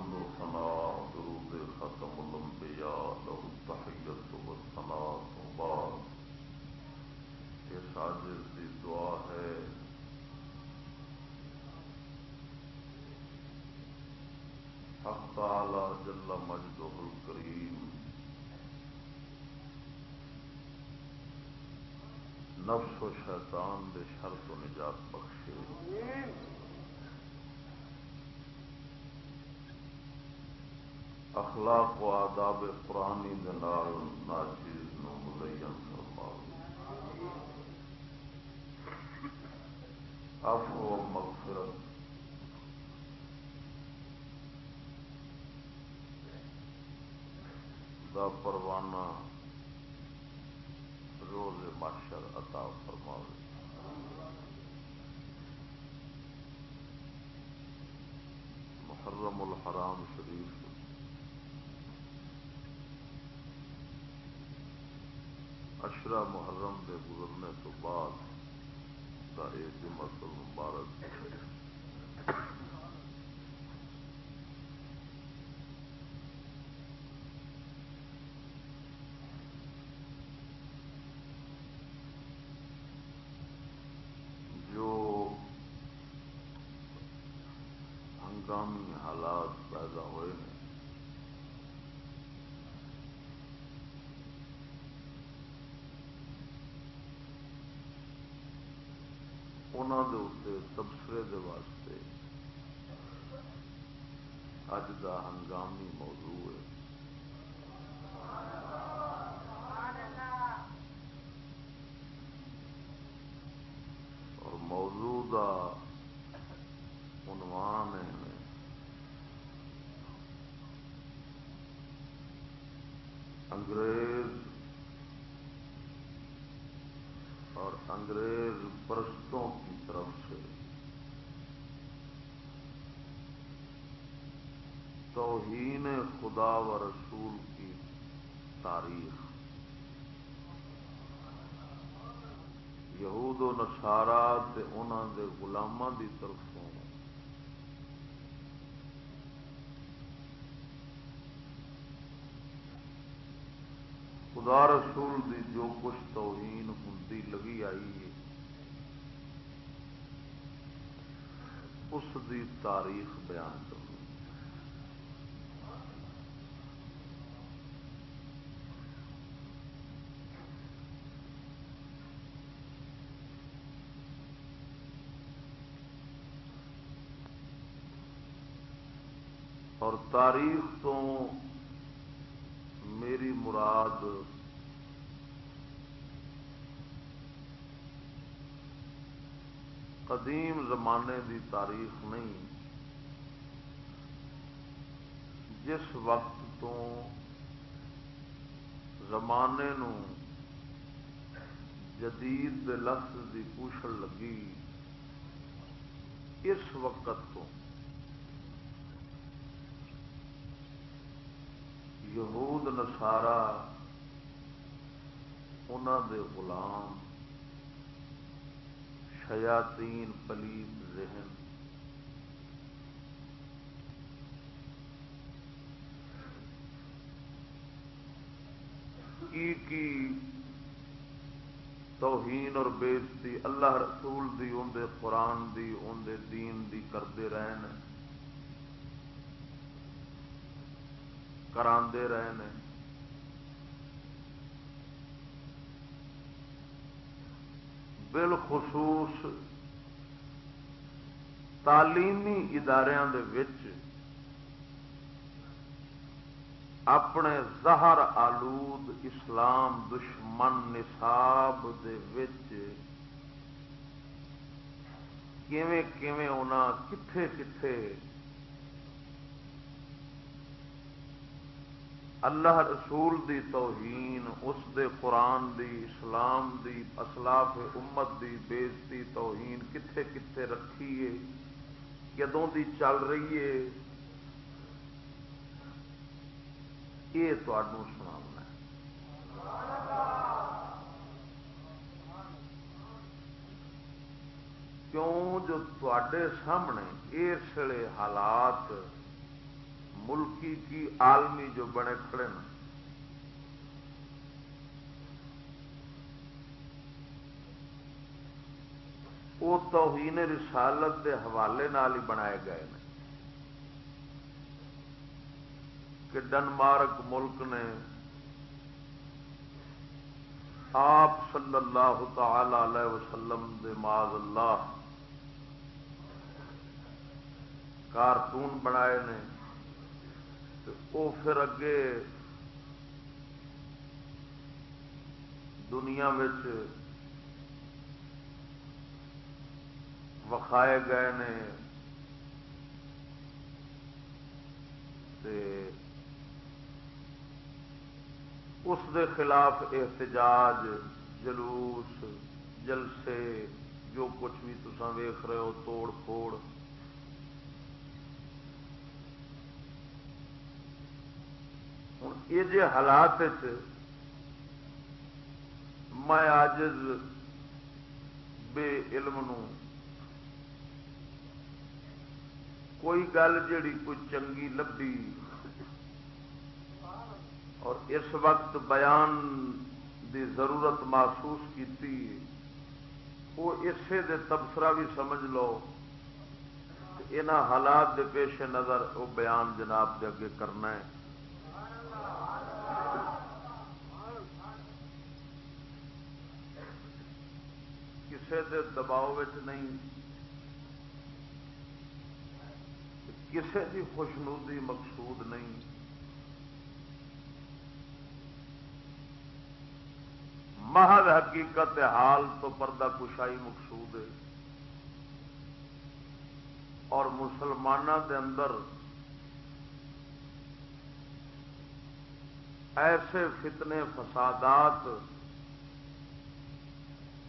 S1: حمد وثناء درود ختم الانبياء له التحية والثناء وبعد اس عاجز دی دعا ہے. حق تعالی جل مجدہ الکریم. نفس و شیطان دے شر تو نجات بخشے. آمین اخلاق و آداب قرآنی دے نال ناچیز نو مزین فرماوے عفو و مغفرت۔ دا پروانہ روز محشر عطا فرماوے محرم الحرام شریف اشرا محرم دے گزرنے تو بعد کا ایک مسل مبارک جو ہنگامی حالات پیدا ہوئے ہیں انہوں دے اتنے تبصرے دے واسطے اج دا ہنگامی موضوع ہے۔ اور موضوع دا عنوان ہے۔ انگریز اور انگریز پرستوں کی طرف سے۔ توہین خدا و رسول کی تاریخ۔ یہود و نسارا انہوں کے غلاموں کی طرفوں خدا رسول دی جو کچھ توہین ہوں لگی آئی ہے، اس دی تاریخ بیان کروں۔ اور تاریخ تو مراد قدیم زمانے دی تاریخ نہیں، جس وقت تو زمانے نو جدید لفظ دی پوچھل لگی، اس وقت تو۔ یہود نسارا انہوں دے غلام، شیاطین پلیت ذہن۔ کی کی توہین اور بےزتی اللہ رسول دی اندر قرآن دی اندر دین دی کرتے رہن۔ کرے رہے بالخصوص تعلیمی اداروں کے اپنے زہر آلود اسلام دشمن نصاب کتھے کتھے اللہ رسول دی توہین، اس دے قرآن دی، اسلام دی، اسلاف امت دی بےزتی توہین کتھے کتھے رکھیے، کدوں دی چل رہی ہے؟ یہ سنا کیوں جو تے سامنے اس حالات ملکی کی عالمی جو بنے کھڑے نا وہ توہین رسالت کے حوالے نال ہی بنائے گئے ہیں۔ کہ ڈنمارک ملک نے آپ صلی اللہ تعالی علیہ وسلم دے ماض اللہ کارٹون بنائے نے۔ وہ پھر اگے دنیا وکھائے گئے نے اس دے خلاف احتجاج، جلوس، جلسے، جو کچھ بھی تسان ویخ رہے ہو، توڑ پھوڑ ہوں، یہ جے حالات میں آجز بے علم نو کوئی گل جیڑی کوئی چنگی لبھی اور اس وقت بیان دی ضرورت محسوس کی وہ اسے دے تبصرہ بھی سمجھ لو ان حالات دے پیش نظر وہ بیان جناب دے اگے کرنا ہے۔ کسے دے دباؤ نہیں، کسے دی خوشنودی مقصود نہیں۔ محض حقیقت حال تو پردہ کشائی مقصود ہے۔ اور مسلمانوں کے اندر ایسے فتنے فسادات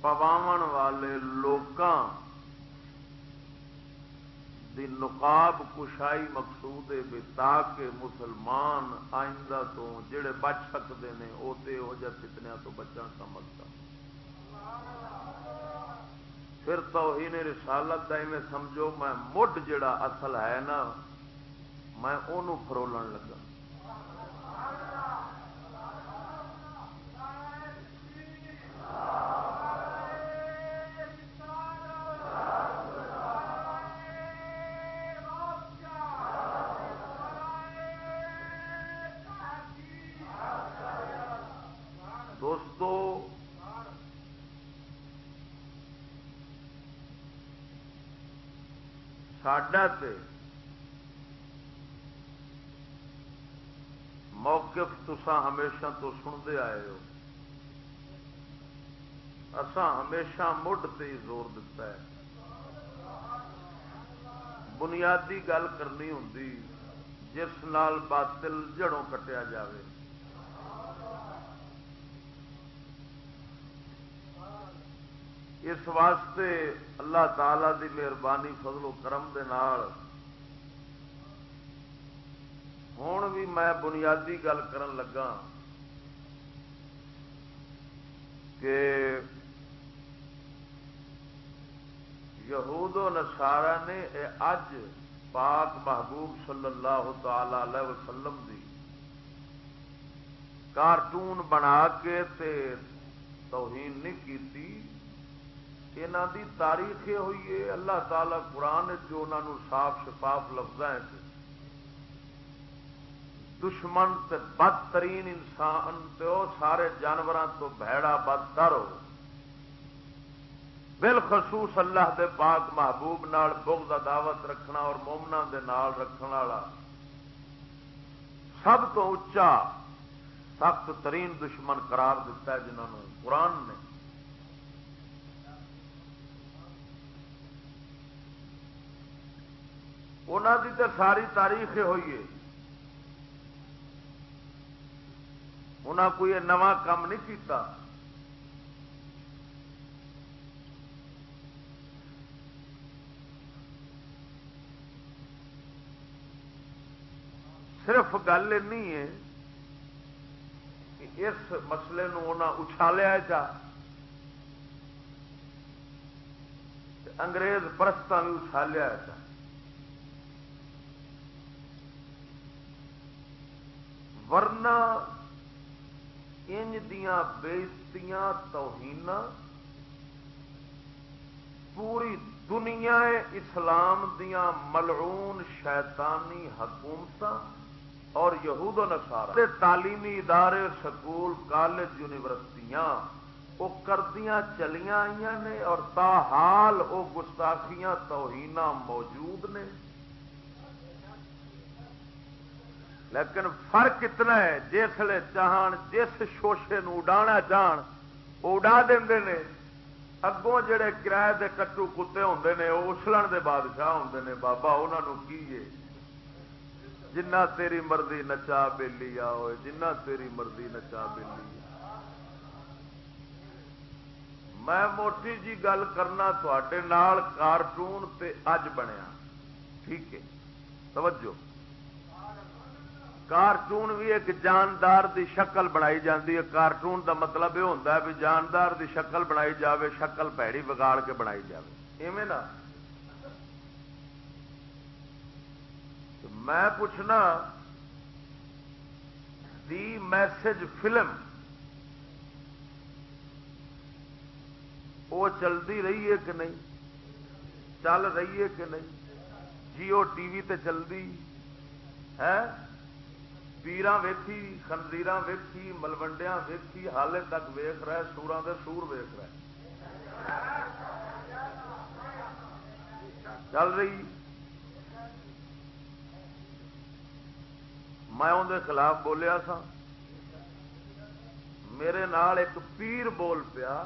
S1: پواون والے لوکاں دی نقاب کشائی مقصود ہے تاکہ مسلمان آئندہ تو جڑے بچ سکتے ہیں وہ تو فتنیا تو بچن کا مقصد پھر تو انہیں رسالت کا میں سمجھو، میں مڈ جڑا اصل ہے نا، میں انہوں فرولن لگا۔ تے موقف تسا ہمیشہ تو سنتے آئے ہو۔ اسان ہمیشہ مڈ تے زور دیتا ہے۔ بنیادی گل کرنی ہوں جس نال باطل جڑوں کٹیا جاوے۔ اس واسطے اللہ تعالی دی مہربانی فضل و کرم دے نال ہوں بھی میں بنیادی گل کرن لگا کہ یہود و نسارا نے اج پاک محبوب صلی اللہ تعالی علیہ وسلم دی کارٹون بنا کے تے توہین نہیں کی یہاں دی تاریخ یہ ہوئی ہے، اللہ تعالی قرآن جو انہوں صاف شفاف لفظ دشمن تے بدترین انسان تے او سارے جانوروں تو بھڑا بدتر ہو۔ بالخصوص اللہ دے پاک محبوب نال بغض دعوت رکھنا اور مومنا دے نال رکھنا والا۔ سب تو اچا سخت ترین دشمن قرار دیتا ہے جنہوں قرآن نے۔ انہوں کی تو ساری تاریخ ہوئی ہے۔ انہیں کوئی نواں کام نہیں کیتا۔ صرف گل ہے کہ اس مسئلے انہیں اچھالیا جا۔ انگریز پرست بھی اچھالیا جا۔ ورنہ انج دیا بےستیاں توہین پوری دنیا اسلام دیا ملعون شیطانی حکومت اور یہود و نسارا تعلیمی ادارے، سکول، کالج، یونیورسٹیاں وہ کردیاں چلیاں آئی نے اور تاحال وہ گستاخیاں توہین موجود نے۔ لیکن فرق اتنا ہے جسے چاہن جس شوشے نو اڈانا چاہن وہ اڈا دے نے۔ اگوں جڑے کرائے دے کٹو کتے ہوں نے، وہ اسلن دے بادشاہ ہوں نے۔ بابا انہوں کی جنہ تیری مرضی نچا بےلی آؤ جنہ تیری مرضی نچا بےلی میں موٹی جی گل کرنا تھے کارٹون تے اج بنیا۔ ٹھیک ہے۔ توجہ۔ کارٹون بھی ایک جاندار دی شکل بنائی جاتی ہے۔ کارٹون دا مطلب یہ ہوتا ہے بھی جاندار دی شکل بنائی جاوے، شکل پیڑی بگاڑ کے بنائی جاوے۔ ایویں نا؟ میں پوچھنا، دی میسج فلم وہ چلتی رہی ہے کہ نہیں؟ چل رہی ہے کہ نہیں؟ جیو ٹی وی تے چلتی ہے پیران ویکھی خنزیر ویکھی ملوڈیا ویکھی حالے تک ویخ رہا سورا دے سور ویخ رہا چل رہی میں اندر خلاف بولیا سا میرے نال ایک پیر بول پیا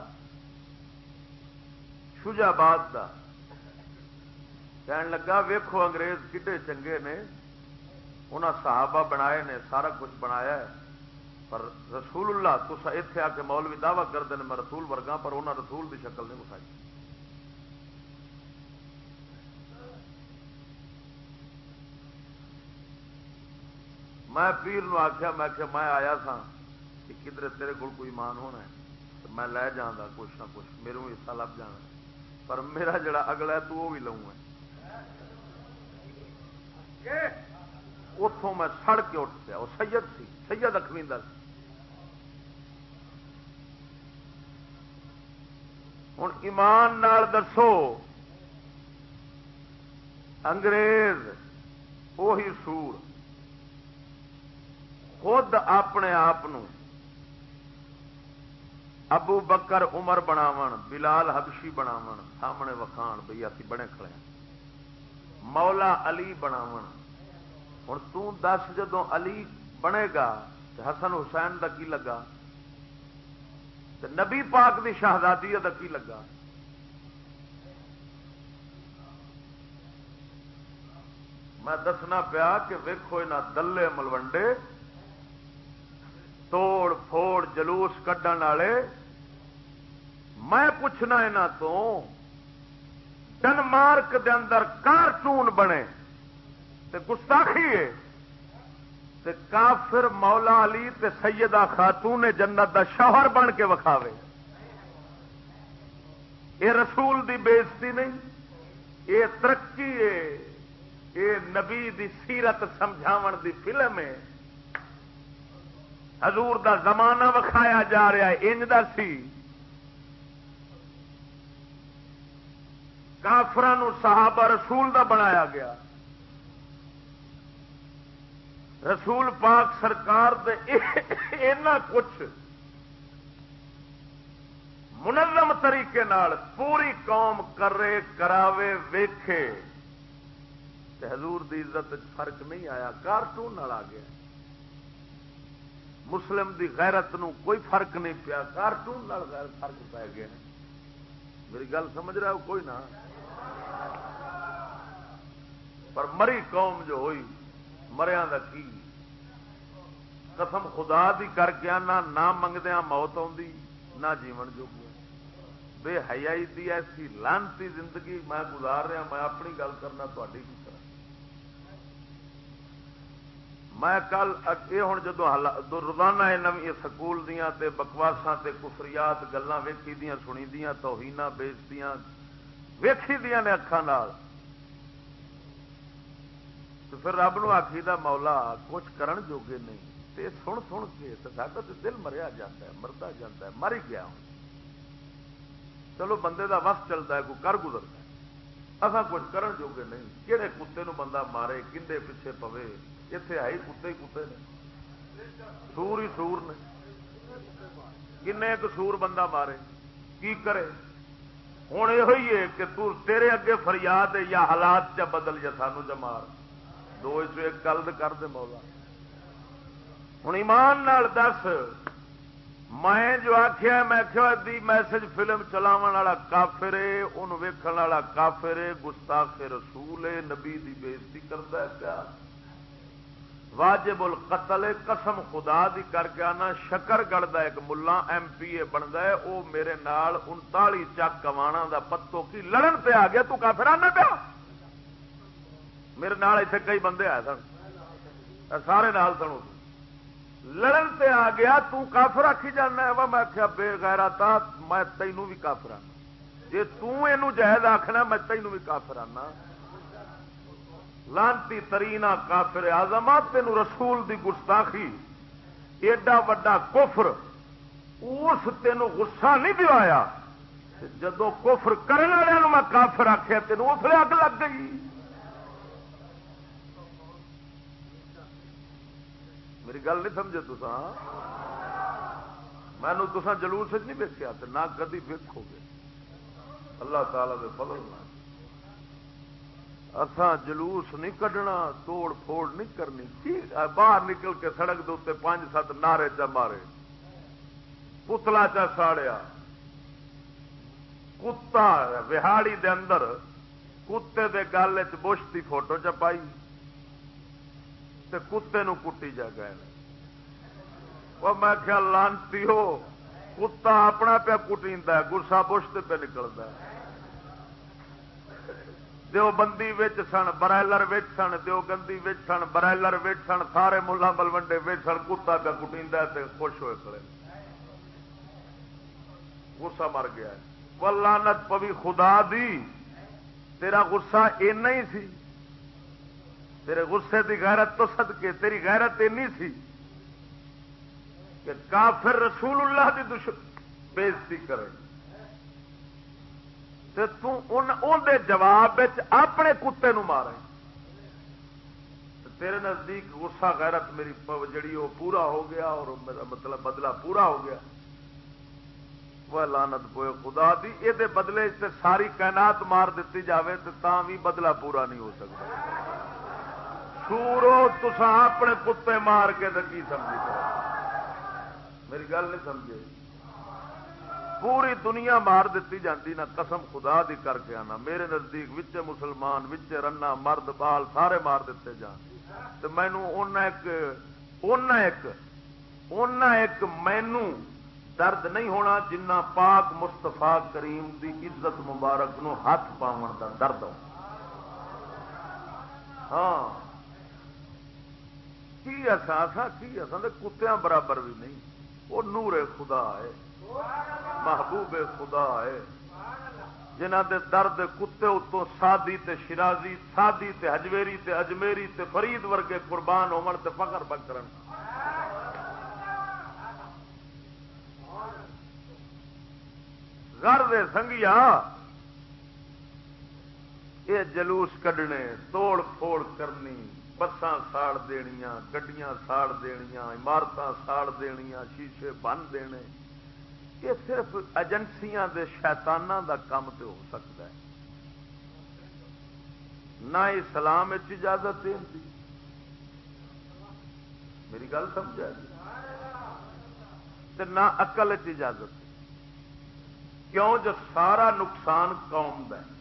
S1: شجاباد کا کہن لگا ویکھو انگریز کڈے چنگے نے انہاں صحابہ بنائے نے، سارا کچھ بنایا ہے۔ پر رسول اللہ تو اتنے آ کے مولوی دعوی کرتے ہیں میں رسول ورگا پر انہوں رسول کی شکل نہیں بکھائی میں پیر نو آخیا میں آخیا میں آیا سا کہ کدھر تیرے کول کوئی مان ہونا ہے؟ تو میں لے جانا کچھ نہ کچھ میرے حصہ لب جانا پر میرا جڑا اگلا ہے، تو وہ بھی لوں اتوں میں سڑ کے اٹھ پیا، وہ سید سی، سید اخویندہ سی ہوں ایمان نال دسو، انگریز وہی سور۔ خود اپنے آپ ابو بکر عمر بناو بلال حبشی بناو سامنے وکھان بھائی ابھی بنے کھڑے مولا علی بناو ہوں تس جدو علی بنے گا حسن حسین کا کی لگا؟ نبی پاک کی شہزادی کا کی لگا؟ میں دسنا پیا کہ ویکو یہاں دلے ملوڈے توڑ پھوڑ جلوس کھڈن والے، میں پوچھنا یہاں تو، ڈنمارک دے اندر کارٹون بنے۔ تے گستاخی ہے۔ تے کافر مولا علی تے سیدہ خاتون جنت دا شوہر بن کے وکھاوے۔ یہ رسول دی بےزتی نہیں یہ ترقی ہے۔ اے نبی دی سیرت سمجھاون دی فلم ہے۔ حضور دا زمانہ وکھایا جا رہا ہے، انج دا سی۔ کافران صحابہ رسول دا بنایا گیا۔ رسول پاک سرکار دے اینا کچھ منظم طریقے نال پوری قوم کرے، کراوے، ویکھے۔ حضور دی عزت فرق نہیں آیا، کارٹون آ گیا۔ مسلم دی غیرت نو کوئی فرق نہیں پیا، کارٹون فرق پی گیا میری گل سمجھ رہا ہو؟ کوئی نہ۔ پر مری قوم جو ہوئی مریا دا کی؟ قسم خدا دی کر کے آنا، نہ منگدیا موت آتی نہ جیون جو بے حیائی دی ایسی لانتی زندگی میں گزار رہا میں اپنی گل کرنا تاری کی میں کل یہ ہوں جدو روزانہ نو سکول دیا بکواسا کفریات گلان ویکھی دیا سنی دیا توہین بیچتی ویکھی دیا نے اکھان تو پھر رب نو آخی دا مولا کچھ کرن جوگے نہیں۔ تے سن سن کے ساڈا تو دل مریا جاتا ہے، مردا جاتا ہے، مر ہی گیا ہوں۔ چلو بندے دا وقت چلتا ہے، کوئی کر گزرتا ہے۔ اصا کچھ کرن جوگے نہیں۔ کہڑے کتے نو بندہ مارے کھے پیچھے پوے۔ اتنے آئی کتے ہی کتے نے۔ سور ہی سور نے۔ کن سور بندہ مارے۔ کی کرے؟ ہوں یہ ہے کہ تیرے اگے فریاد ہے یا حالات چ بدل یا سانو چ مار۔ دو ایک گل کر دے مولا۔ ہوں ایمان نال دس۔ میں جو آخیا میں دی میسج فلم چلاو والا کافر ان ویکن والا کافر گستاخ رسول نبی دی بےزتی کرتا ہے پیا۔ واجب القتل قسم خدا دی کر کے آنا، شکر گڑ ایک ملا ایم پی اے بنتا ہے وہ میرے نال انتالی چک کمانا دا پتو کی لڑن پہ آ گیا، تو کافر آنا پیا۔ میرے نال اتنے کئی بندے آئے سن۔ سارے نال سنو۔ لڑن تے آ گیا، تو کافر آخی جانا وا میں آخیا بے گیرا تا میں تینوں بھی کافر آنا۔ جی تہد آخنا میں تینوں بھی کافر آنا۔ لانتی ترینا کافر آزما تین رسول دی گستاخی، ایڈا وڈا کفر، اس تین گسا نہیں دیا جدو کفر کرنے والوں میں کافر آخیا تین اس لیے اگ لگ گئی۔ میری گل نہیں سمجھے مینو تسا جلوس نہیں ویکیا نہ کدی ویکو گے۔ اللہ تعالی دے فضل اسان جلوس نہیں کڈنا، توڑ پھوڑ نہیں کرنی۔ باہر نکل کے سڑک دے پانچ سات نعرے چا مارے۔ پتلا چا ساڑیا۔ کتا وہاڑی دے اندر کتے دے گل چ کی فوٹو چپائی کتے نو کٹی جا گئے۔ وہ میں خیال لانتی ہو، کتا اپنا پیا کٹی گسا بشت پہ نکلتا دو بندی سن، برائلر سن دو گندی سن، برائلر سن، سارے ملا ملوڈے سن، کتا پیا کٹی خوش ہوئے کھڑے۔ گسا مر گیا وہ لانت پوی خدا دی، تیرا گسا اینا ہی سی۔ تیرے غصے کی غیرت تو سد کے تیری غیرت اینی سی کہ کافر رسول اللہ کی دشمن بےزتی کرے۔ دے جواب اپنے کتے نو مارے۔ تیرے نزدیک غصہ غیرت میری جڑی وہ پورا ہو گیا اور میرا مطلب بدلہ پورا ہو گیا۔ وہ لانت پوئے خدا دی۔ یہ بدلے ساری کائنات مار دیتی جاوے تو تاں بھی بدلہ پورا نہیں ہو سکتا۔ سورو تسا اپنے کتے مار کے تو کی سمجھی میری گل نہیں سمجھے۔ پوری دنیا مار دیتی جاتی نا قسم خدا دی کر کے آنا۔ میرے نزدیک وچے مسلمان، وچے رنا، مرد، بال سارے مار دیتے جان۔ تو مینو ایک ایک ایک مینو درد نہیں ہونا جنہ پاک مستفا کریم دی عزت مبارک نو ہاتھ پاؤن کا درد ہاں۔ کی اچھا اصا کی اصا کتیا برابر بھی نہیں۔ وہ نور خدا ہے، محبوب خدا ہے۔ جنہ دے درد کتے اتوں سادی تے شرازی، سادی تے ہجویری تے اجمیری تے فرید ورگے قربان ہون تے فخر بکر گھر دے سنگیا، یہ جلوس کڈنے، توڑ پھوڑ کرنی۔ بسان ساڑ دنیا گڈیاں ساڑ دنیا عمارت ساڑ دنیا شیشے بن دینے یہ صرف ایجنسیاں دے شیطانہ دا کام تو ہو سکتا ہے نہ اسلام اجازت دین دی میری گل سمجھا جی نہ اقل اجازت کیوں جو سارا نقصان قوم دا ہے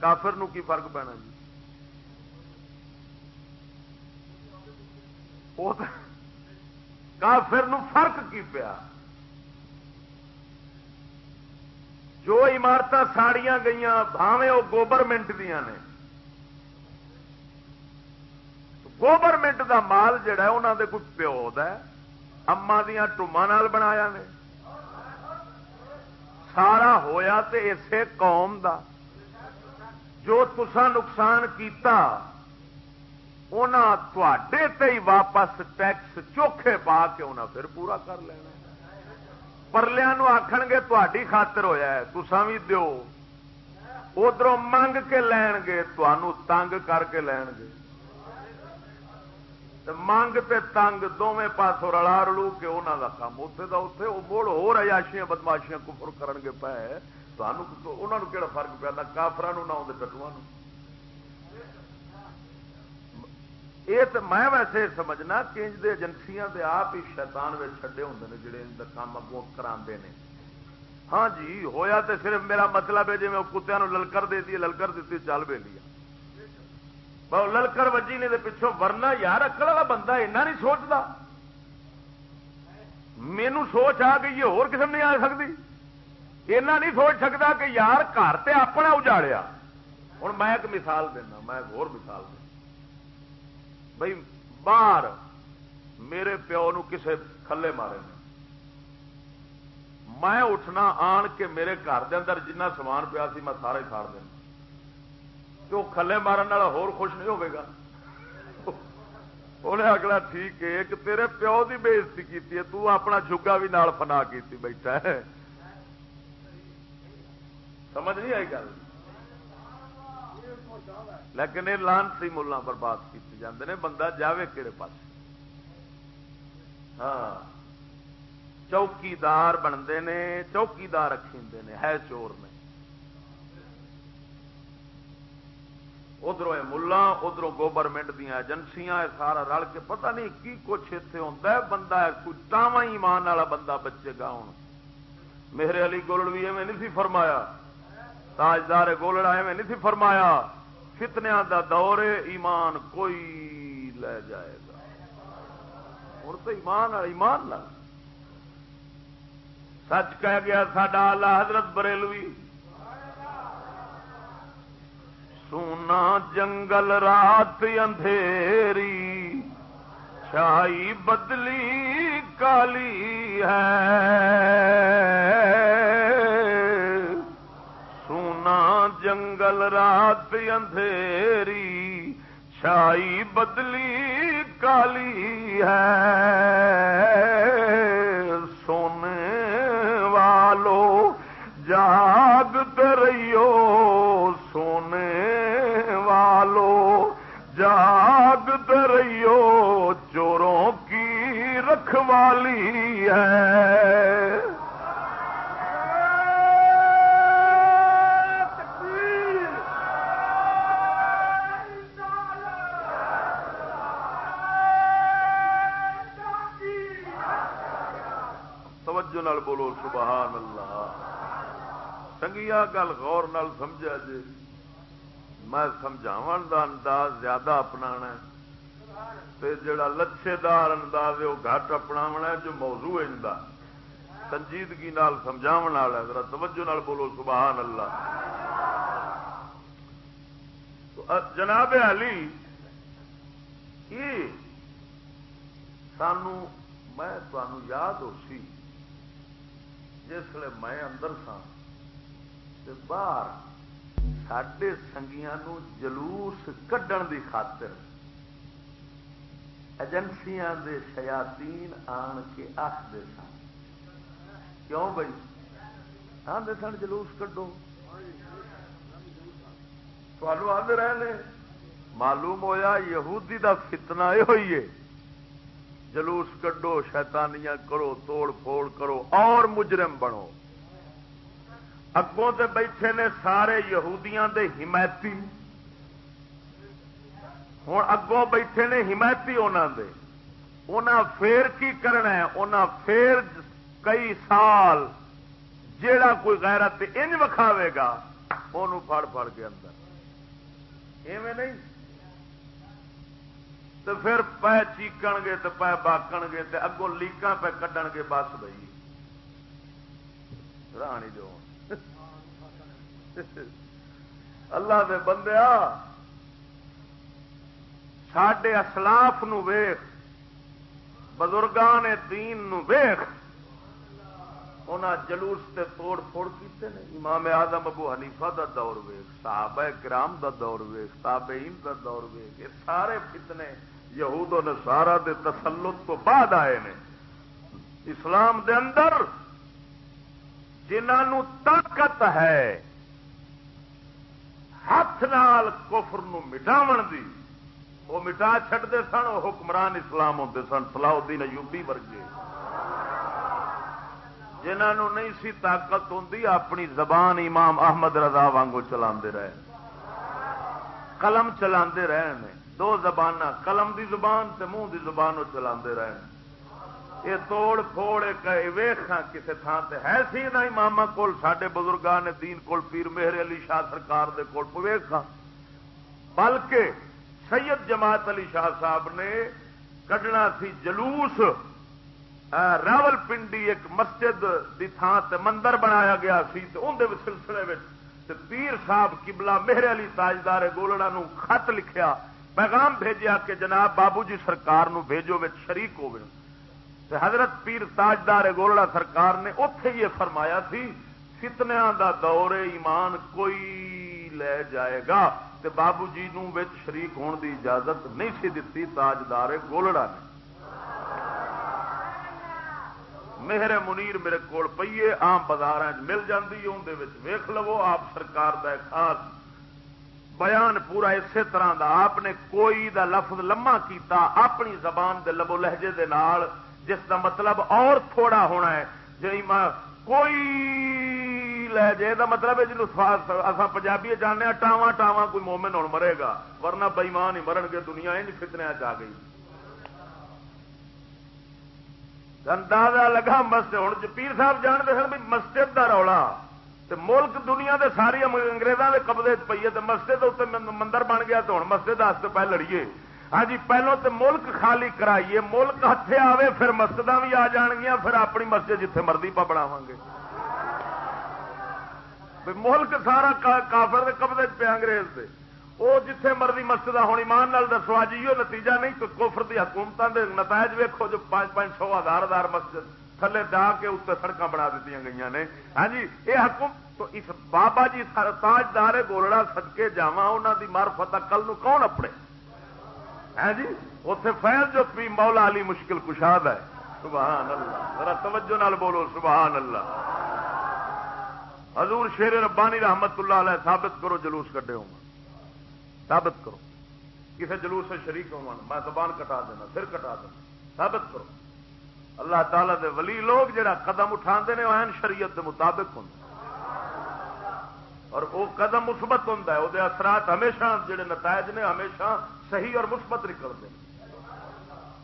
S1: کافر نو کی فرق پینا جی کافر نو فرق کی پیا؟ جو عمارت ساڑیاں گئی بھاوے وہ گوورمنٹ دیا نے۔ گوورمنٹ دا مال جڑا انہوں دے کوئی پیو اما دیا ٹوما بنایا نے۔ سارا ہویا تے اسے قوم دا۔ جو تسا نقصان کیتا تے ہی واپس ٹیکس چوکھے پا کے انہیں پھر پورا کر لینا پرلیا آخ گے تھی خاطر ہوا ہے تسا بھی دو ادھر منگ کے لین گے تنگ کر کے لین گے۔ منگ تے تنگ دونوں پاسوں رلا رلو کے انہوں کا کام اتنے کا اتنے وہ مڑ ہو رہاشیاں بدماشیاں کفر کرن گے پے۔ انہوں کہڑا فرق پہ کافران نہ آدھے ٹٹوا یہ تو میں ویسے سمجھنا کہ انج دے ایجنسیاں دے آپ ہی شیطان میں چھڈے ہوں نے جڑے ان کام اگوں کرا ہاں جی ہویا تے صرف میرا مطلب ہے جی میں کتیا للکر دے دی للکر دیتی چل بے لیا للکر وجی نے پچھوں ورنا یار اکڑ والا بندہ ایسا نہیں سوچتا مینو سوچ آ گئی ہے قسم نہیں آ سکتی ایسا نہیں سوچ سکتا کہ یار گھر تے اپنا اجاڑیا ہوں میں ایک مثال دینا میں ایک اور مثال دینا بھائی باہر میرے پیو نو کسے کھلے مارے میں اٹھنا آن کے میرے گھر دے اندر جنہ سامان پیا سی میں سارا ساڑ دینا کہ وہ کھلے مارن والا ہور خوش نہیں ہوگا انہیں اگلا ٹھیک ہے کہ تیرے پیو کی بےزتی کی تو اپنا جگا بھی نال فنا کی بیٹھا ہے۔ سمجھ نہیں آئی گل؟ لیکن یہ لانسی ملا برباد کیتے جاندے نے بندہ جاوے کہڑے پاس ہاں چوکیدار بنتے نے چوکیدار رکھے نے ہے چور نے ادھر ملا ادھر گورنمنٹ دیا ایجنسیاں سارا رل کے پتہ نہیں کی کچھ اتنے ہوتا ہے بندہ کوئی ٹاوا ایمان والا بندہ بچے گا ہوں میرے علی گولڑ بھی ایویں نہیں سی فرمایا تاجدار گولڑا ایویں نہیں سی فرمایا فتنیا دا دور ایمان کوئی لے جائے گا۔ ہوں تو ایمان ایمان لگ سچ کہہ گیا ساڈا آلہ حضرت بریلوی۔ سونا جنگل رات اندھیری، چھائی بدلی کالی ہے۔ جنگل رات اندھیری چھائی بدلی کالی ہے سونے والو جاگ رہیو سونے والو جاگ رہیو چوروں کی رکھوالی ہے نال بولو، سبحان اللہ۔ چنگیا گل غور نال سمجھا جی میں سمجھاو دا انداز زیادہ اپنا جڑا لچھے دار انداز ہے، وہ گھٹ اپنا جو موضوع ہے سنجیدگی نال سمجھا ذرا توجہ نال بولو، سبحان اللہ۔ جناب علی، یہ سانو، میں یاد ہو سی جسے میں اندر سا باہر سڈے سنگیا جلوس کڈن دی خاطر ایجنسیاں دے شیاتین آن کے آخر سن کیوں بھائی آدھے سن جلوس کڈو۔ آدھے رہے معلوم ہویا یہودی دا فتنہ یہ ہوئی ہے۔ جلوس کڈو، شیطانیاں کرو، توڑ پھوڑ کرو، اور مجرم بنو۔ اگوں تے بیٹھے نے سارے یہودیاں دے حمایتی۔ ہوں اگوں بیٹھے نے حمایتی انہوں دے۔ انہاں پھر کی کرنا ہے؟ انہاں پھر کئی سال جیڑا کوئی غیرت انج وکھاوے گا وہ پڑ پڑ کے اندر۔ ایویں نہیں؟ تو پھر پے چیقن گے تو پے باقن گے تو اگوں لیکاں پہ کڈن گے، بس بھائی۔ رانی جو۔ اللہ دے بندیا سڈے اسلاف ویخ بزرگان دین نو ویخ انہاں جلوس تے توڑ پھوڑ کیتے نے۔ امام آدم ابو حنیفہ دا دور ویخ صحابہ کرام دا دور ویخ تابعین دا دور ویخ یہ سارے فتنے یہود و نصارا دے تسلط تو بعد آئے نے۔ اسلام دے اندر جنہوں طاقت ہے، ہاتھ نال کفر نو مٹاو دی، وہ مٹا چڈتے سن، وہ حکمران اسلام ہوتے سن سلاح الدین ایوبی ورگے۔ جنہوں نہیں سی طاقت ہوں اپنی زبان امام احمد رضا وانگو چلا رہے قلم چلا رہے دو زبان قلم دی زبان تے منہ دی زبان چلا رہے یہ توڑ پھوڑ ویخ کسی تھان سے ہے سی نہ امام کول سڈے بزرگان دین کول، پیر مہر علی شاہ سرکار دے کول ویخ بلکہ سید جماعت علی شاہ صاحب نے کڈنا سی جلوس راول پنڈی ایک مسجد دی تھان تے مندر بنایا گیا سی اندر سلسلے میں پیر صاحب کبلا مہر علی تاجدار گولڑا نو خط لکھیا، پیغام بھیجیا کہ جناب بابو جی سرکار نو بھیجو شریک ہو حضرت پیر تاجدار گولڑا سرکار نے اتے یہ فرمایا سی فتنیا دا دور ایمان کوئی لے جائے گا۔ تے بابو جی نو شریک ہون دی اجازت نہیں سی دتی تاجدار گولڑا نے۔ مہر منیر میرے کو پیے آم بازار مل جاتی ویخ لو، آپ سرکار دا خاص بیان پورا اسی طرح دا۔ آپ نے کوئی دا لفظ لما کیتا اپنی زبان دے لبو لہجے دے نال، جس دا مطلب اور تھوڑا ہونا ہے۔ جی کوئی لہجے دا مطلب ہے جنوب اصا پنجابی جانے ہاں، ٹاواں ٹاواں کوئی مومن ہوں مرے گا، ورنہ بئیمان ہی مرن گے، دنیا انج فتنیا چ گئی۔ اندازہ لگا مسجد، ہوں جی پیر صاحب جانتے سن بھی مسجد کا رولا۔ ملک دنیا دے ساری انگریزوں کے قبضے پیے تو مسجد مندر بن گیا تو ہوں مسجد پہ لڑیے۔ ہاں جی پہلو تو ملک خالی کرائیے، ملک ہاتھے آوے، پھر مسجد بھی آ جان گیا پھر اپنی مسجد جتھے مرضی پا بناو گے ملک سارا کافر قبضے پہ انگریز دے۔ وہ جتھے مرضی مسجد ہونی مان نال دسو اج یہ نتیجہ نہیں تو کوفر دی حکومتوں کے نتائج ویکو جو پانچ پانچ سو ہزار ہزار مسجد تھلے ڈا کے اتنے سڑک بنا دیتی گئی نے ہاں جی یہ حکومت تو اس بابا جی تاجدار گولڑا سدکے جا انہوں دی مارفت کل نو کون اپنے ہے جی اتے فیل جو پی مولا علی مشکل کشاد ہے سبحان اللہ ذرا توجہ نال بولو سبحان اللہ حضور شیر ربانی رحمت اللہ علیہ ثابت کرو جلوس کٹے ہوں ثابت کرو۔ کسی جلوس سے شریک ہو میں زبان کٹا دینا، سر کٹا دینا۔ ثابت کرو۔ اللہ تعالی دے ولی لوگ جڑا قدم اٹھا ہیں وہ شریعت دے مطابق ہوں۔ اور وہ قدم مثبت ہوں وہ اثرات ہمیشہ جڑے نتائج نے ہمیشہ صحیح اور مثبت نکلتے ہیں۔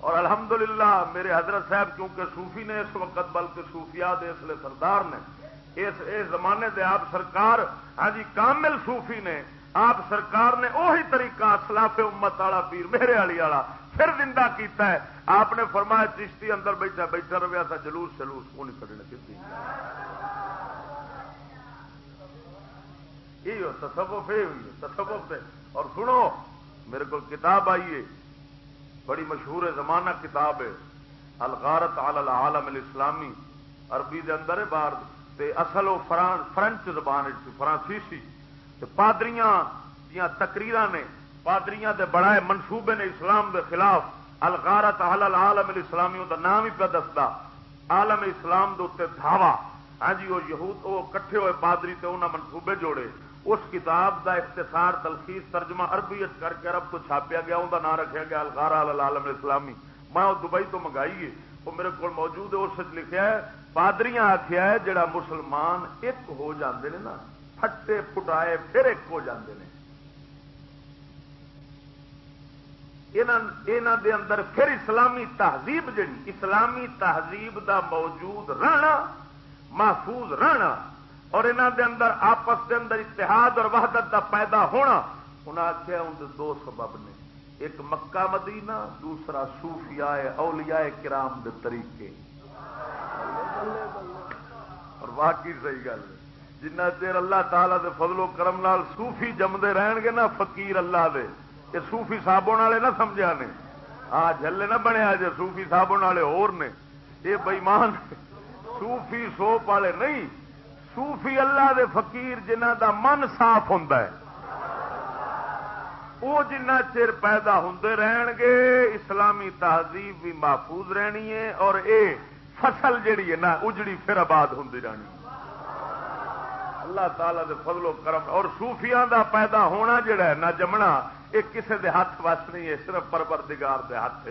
S1: اور الحمدللہ میرے حضرت صاحب، کیونکہ صوفی نے اس وقت، بلکہ صوفیات اس لیے سردار نے اس زمانے دے آپ سرکار ہاں جی کامل صوفی نے آپ سرکار نے وہی طریقہ سلاف امت والا پیر میرے والی والا پھر زندہ کیتا ہے۔ آپ نے فرمایا چشتی اندر بیٹھا بیٹھا رہا تھا جلوس جلوس کو نہیں کھڑنے کی تصوف تصوف اور سنو، میرے کو کتاب آئیے بڑی مشہور زمانہ کتاب ہے۔ الغارت العالم الاسلامی، عربی دے اندر ہے، باہر تے اصل وہ فرنچ زبان فرانسیسی۔ پادریاں دیا تکریر نے پادریاں دے بڑا منصوبے نے اسلام دے خلاف الغارت العالم الاسلامی دا نام ہی پہ دستا۔ عالم اسلام دے اتنے دھاوا۔ ہاں جی وہ یہود، وہ کٹھے ہوئے پادری تے انہاں منصوبے جوڑے۔ اس کتاب دا اختصار، تلخیص، ترجمہ عربی کر کے عرب تو چھاپیا گیا ان کا نام رکھا گیا الغارا العالم اسلامی میں وہ دبئی تو منگائی ہے، وہ میرے کو موجود ہے، اس لکھا ہے، پادریاں آخیا ہے، جڑا مسلمان ایک ہو جاندے نے نا۔ پھٹے پٹائے پھر ایک ہو جاندے نے۔ دے اندر پھر اسلامی تہذیب جڑی، اسلامی تہذیب دا موجود رہنا، محفوظ رہنا، اور انہوں دے اندر آپس دے اندر اتحاد اور وحدت دا پیدا ہونا انہیں آخیا ان دو سبب نے۔ ایک مکہ مدینہ، دوسرا صوفیاء اولیاء کرام دے طریقے۔ اور واقعی صحیح گل ہے۔ جنہ چیر اللہ تعالی دے فضل و کرم نال صوفی جمدے رہن گے نا، فقیر اللہ دے۔ یہ سوفی صابن والے نہ سمجھا نے۔ ہاں جلے نہ بنیا جی سوفی صابن والے اور نے۔ یہ بئیمان سوفی سوپ والے نہیں۔ سوفی اللہ دے فقیر جنہ دا من صاف ہوں وہ جنہ چر پیدا ہوں رہن گے، اسلامی تہذیب بھی محفوظ رہنی ہے اور اے فصل جیڑی ہے نا، اجڑی پھر آباد ہوں رہنی۔ اللہ تعالی دے فضل و کرم اور سوفیاں دا پیدا ہونا جڑا ہے، نہ جمنا، یہ کسی دے ہاتھ وس نہیں ہے صرف پرور دگار دے ہاتھ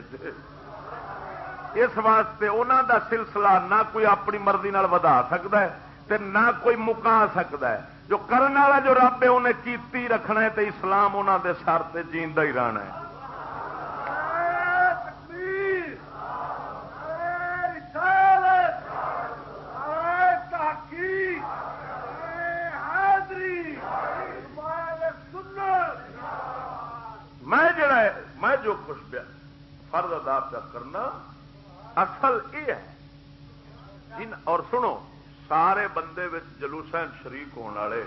S1: اس واسطے انہوں دا سلسلہ نہ کوئی اپنی مرضی نال ودا سکتا ہے تے نہ کوئی مکا سکتا ہے۔ جو کرنے والا جو رب ہے، انہیں کیتی رکھنا ہے تے اسلام انہوں دے سر تے جیندا ہی رہنا ہے۔ جو خوش پیا فرض ادا کرنا، اصل یہ ہے ان اور سنو، سارے بندے جلوس شریک ہونے والے،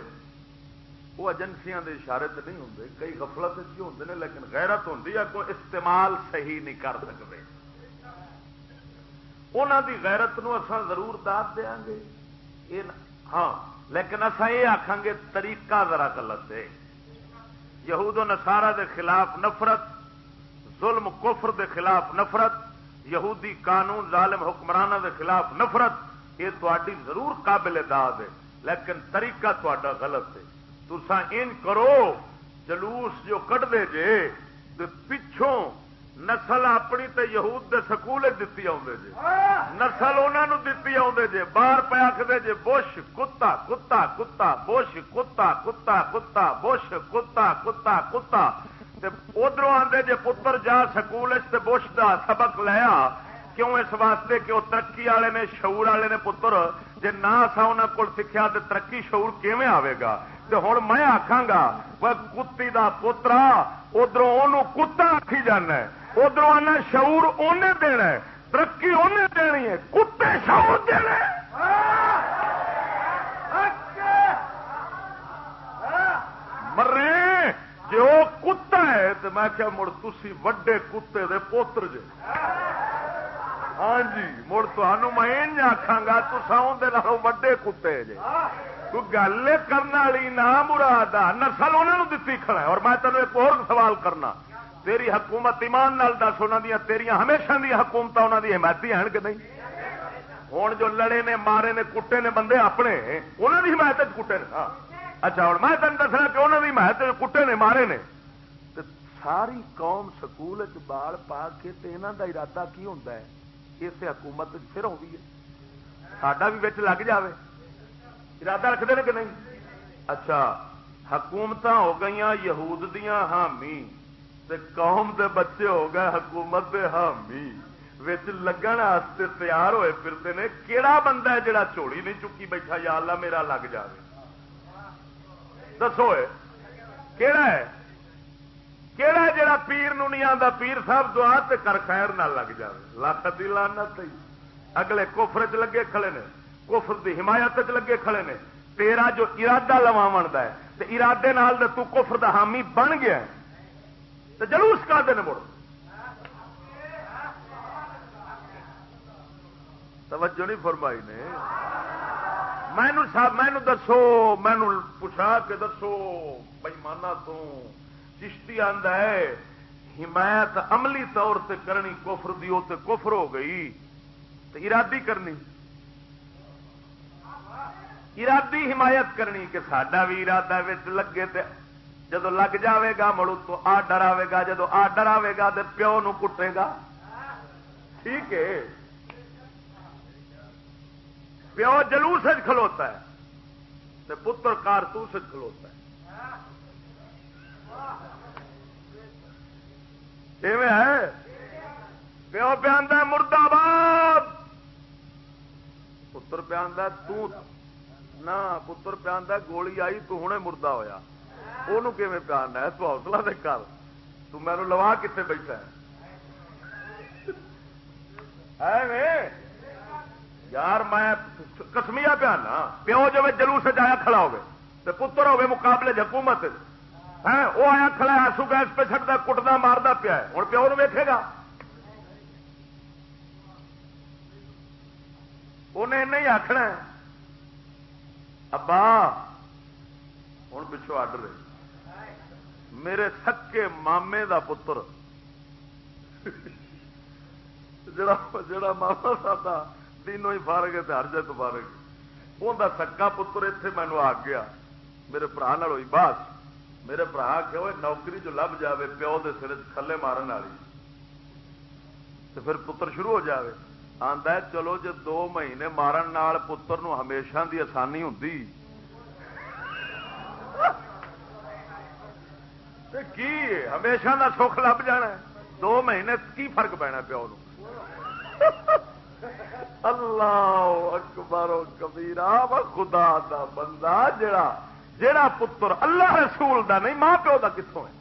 S1: وہ ایجنسیاں دے اشارے تو نہیں ہوں کئی غفلت ہوں نے، لیکن غیرت ہوں یا کوئی استعمال صحیح نہیں کر سکتے۔ انہوں دی غیرت نو اساں ضرور داد دیا گے ہاں لیکن اصا یہ آخان گے، طریقہ ذرا غلط ہے۔ یہود و نسارا دے خلاف نفرت ظلم، کفر دے خلاف نفرت، یہودی قانون، ظالم حکمرانہ دے خلاف نفرت، یہ تاری ضرور قابل داد ہے، لیکن طریقہ تا غلط ہے۔ تسا ان کرو، جلوس جو کٹ دے جے پچھوں نسل اپنی تے یہود دے سکول دتی آدھے جے۔ نسل انہوں دتی آدھے جے، باہر پہ آخر جے، بش، کتا کتا کتا، بش، کتا کتا کتا، بش، کتا کتا کتا ادھر آدھے جے پتر جا سکول بش دا سبق لیا کیوں اس واسطے کہ وہ ترقی والے نے، شعور والے نے پتر جی نہ سا انہوں کو سیکھا تو ترقی شعور کیون آئے گا؟ تو ہوں میں آخا گا کتی کا پوترا ادھر کتا آخی جانا ادھر آنا شعور انہیں دینا ترقی انہیں دینی ہے۔ کتے شعور دینا مرے جی وہ کتا ہے تو میں کیا مڑ تھی وڈے کتے دے پوتر جے؟ ہاں جی مڑ تمہوں میں آخا گا تو وڈے کتے جے۔ کوئی گل کرنے والی نہ مراد نسل انہوں دتی کھڑا ہے۔ اور میں تینوں ایک اور سوال کرنا۔ تیری حکومت ایمان نال دس انہوں دیا تیریا ہمیشہ دیا حکومت انہوں کی حمایتی ہیں کہ نہیں؟ ہوں جو لڑے نے، مارے نے، کٹے نے، بندے اپنے انہوں کی حمایت کٹے نے ہاں۔ اچھا ہوں میں تین دسنا کہ انہوں کی حمایت کٹے نے مارے نے۔ ساری قوم سکول بال پا کے یہاں کا ارادہ کی ہوتا ہے؟ اس حکومت پھر ہوگی ہے۔ ساڈا بھی بچ لگ جائے ارادہ رکھتے ہیں کہ نہیں؟ اچھا حکومت ہو گئی یہود دیا حامی قوم دے بچے ہو گئے حکومت دے حامی۔ لگن واسطے تیار ہوئے پھرتے نے کیڑا بندہ ہے جڑا چوڑی نہیں چکی بیٹھا؟ یا اللہ میرا لگ جائے دسو کیڑا ہے کیڑا جڑا پیر نو نہیں آتا پیر صاحب دعا تے کر خیر نہ لگ جائے لاکھ دی لانا اگلے کوفر چ لگے کھڑے نے کوفر دی حمایت چ لگے کھڑے نے تیرا جو ارادہ لوا ہے ارادے نال تو کفر دا حامی بن گیا ہے تو جلوس کا دن مڑ توجہ نہیں فرمائی نے مینو دسو، مینو پوچھا کے دسو بئی مانا تو چشتی آد ہے، حمایت عملی طور سے کرنی کوفر دی تے کفر ہو گئی تو ارادی کرنی۔ ارادی حمایت کرنی کہ سڈا بھی ارادہ لگے تے جدو لگ جاوے گا، مڑ تو آ ڈر آئے گا، جدو آ ڈر آئے گا تو پیو نو کٹے گا۔ ٹھیک ہے۔ پیو جلوس کھلوتا ہے تو پتر کارتوس کھلوتا ہے۔ ہے؟ پیو پہ مردہ باد پتر پہ آدھا نہ، پتر پہ گولی آئی تو ہوں مردہ ہوا وہ پیانا ہے؟ تو حوصلہ دے کر۔ تو میرے لوا کتنے بیٹھا ہے۔ یار میں کسمیا پیانا پیو جب جلوس آیا کھڑا ہوگا تو پتر ہوگے مقابلے حکومت. ہاں، وہ آیا کھڑا آسو گیس پہ چڑھتا کٹنا مارتا پیا ہوں پیو ویکے گا؟ انہیں نہیں آخنا ابا ہوں پچھو آڈر میرے سکے مامے دا پتر. جڑا جڑا ماما سا تینوں ہی فارگ ہے ہر جگہ فارگ انہیں سکا پتر اتنے مینو آ گیا۔ میرے برا ہوئی بس میرے برا کہ وہ نوکری جو لب جاوے پیو دے سر تھلے مارن والی۔ تو پھر پتر شروع ہو جاوے۔ آتا ہے، چلو جی دو مہینے مارن نال پتر نو ہمیشہ دی آسانی ہوں کی ہمیشہ دا سکھ لب جانا دو مہینے کی فرق پینا پیو نو؟ اللہ اکبر و کبیرا خدا دا بندہ جڑا جیڑا پتر اللہ رسول دا نہیں، ماں پیو دا کتوں ہے۔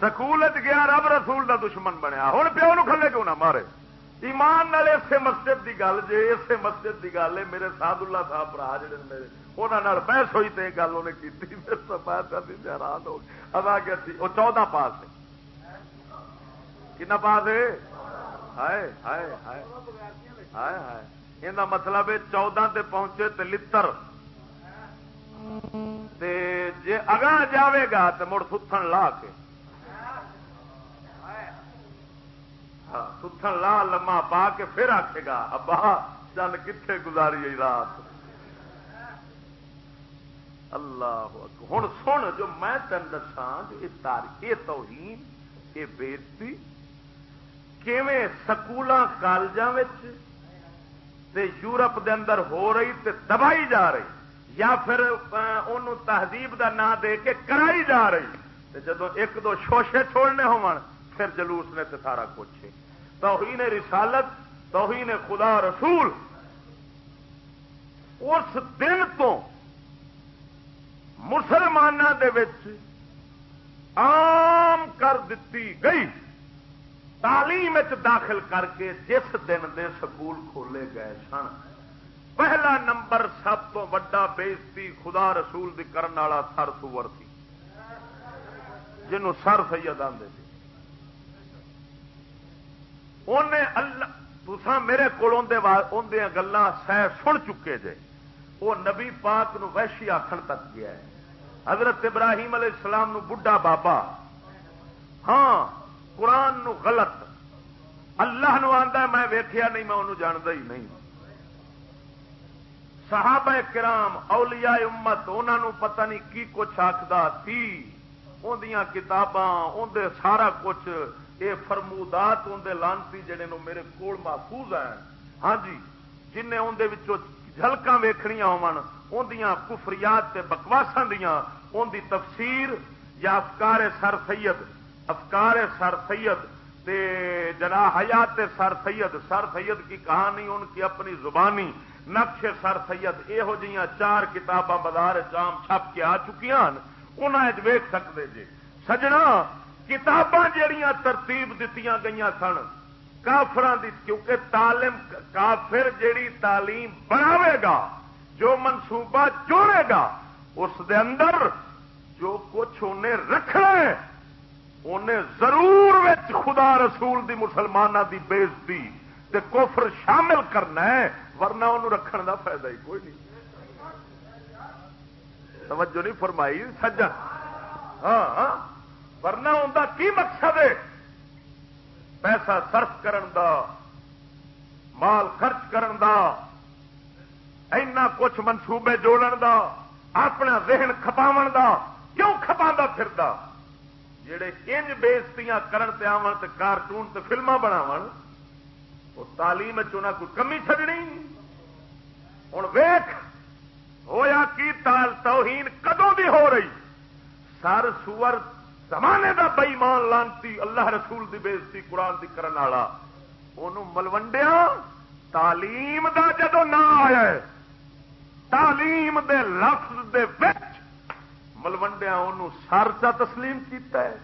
S1: سکول گیا، رب رسول دا دشمن بنیا۔ ہوں پیو نو کھلے کیوں نہ مارے؟ ایمان نال اسے مسجد دی گل جے، اسے مسجد دی گل ہے، میرے سعد اللہ صاحب برا جڑے میرے انہوں بحث ہوئی تو گل انہیں کی حیران ہو ادا کیا وہ چودہ پاس ہے۔ کنا پاس ہے؟ ہائے ہائے ہائے ہائے ہائے۔ یہ مطلب ہے چودہ تے پہنچے تے لتر۔ جی اگاں جاوے گا تو مڑ ستھن لا کے۔ ہاں، ستھن لا لما پا کے پھر آکھے گا ابا چل کتنے گزاری رات؟ اللہ ہوں سن جو میں تین دسا یہ تاریخ یہ توہین یہ بےزتی کیویں سکول کالجوں یورپ دے اندر ہو رہی تے دبائی جا رہی، یا پھر ان تہذیب دا نام دے کے کرائی جا رہی۔ جب ایک دو شوشے چھوڑنے پھر جلوس نے تو سارا کچھ۔ توہین رسالت، توہین خدا رسول۔ اس دن تو مسلمانوں عام کر دیتی گئی۔ تعلیم داخل کر کے جس دن دے سکول کھولے گئے سن۔ پہلا نمبر سب تو وا بےزتی خدا رسول دی کرن والا سر سور سی جنوں سر سید آدھے اللہ تسا میرے کو گلا سہ سن چکے جے۔ وہ نبی پاک نو وحشی آخر تک گیا ہے۔ حضرت ابراہیم علیہ السلام نو بڈھا بابا۔ ہاں قرآن نو غلط۔ اللہ نو آتا میں ویخیا نہیں، میں انہوں جانتا ہی نہیں۔ صحابہ کرام، اولیاء امت انہوں پتہ نہیں کی کچھ آخدا سی۔ اندیاں کتاباں اندر سارا کچھ۔ یہ فرمودات اندر لانتی جڑے نو میرے کول محفوظ ہیں۔ ہاں جی جن اندر جھلک ویخنیا ہوندیاں کفریات تے بکواساں دیاں ان دی تفسیر یا افکار سر سید افکار سر سید تے جنا حیات سر سید سر سید کی کہانی، ان کی اپنی زبانی نقش سر سید یہو جہاں چار کتاباں بازار چام چھپ کے آ چکی انہیں ویک سکتے جی سجنا، کتاباں جہیا ترتیب دیتی گئی سن کافران دی، کیونکہ تعلیم، کافر جیڑی تعلیم بناوے گا، جو منصوبہ جوڑے گا، اس دے اندر جو کچھ انہیں رکھنا ہے انہیں ضرور خدا رسول دی مسلمانوں دی بےزتی تے کفر شامل کرنا ہے ورنہ انہوں رکھن دا فائدہ ہی کوئی نہیں۔ توجہ نہیں فرمائی سجا ہاں،, ہاں, ورنہ ان کا کی مقصد ہے؟ پیسہ صرف کرن دا مال خرچ کرن دا اینا کچھ منصوبے جوڑن دا اپنا ذہن کھپاو دا کیوں کھپا پھردا؟ جڑے انج بےزتیاں کرن تے آون تے کارٹون تے فلما بناون، وہ تعلیم چنا کوئی کمی چڈنی ہوں ویخ ہویا کی تال توہین کدوں دی ہو رہی؟ سر سور زمانے دا بئیمان لانتی اللہ رسول دی بےزتی قرآن دی کرن والا۔ ملوڈیا تعلیم دا جدو نہ آیا تعلیم دے لفظ دے وچ ملوڈیا سر چا تسلیم کیتا ہے،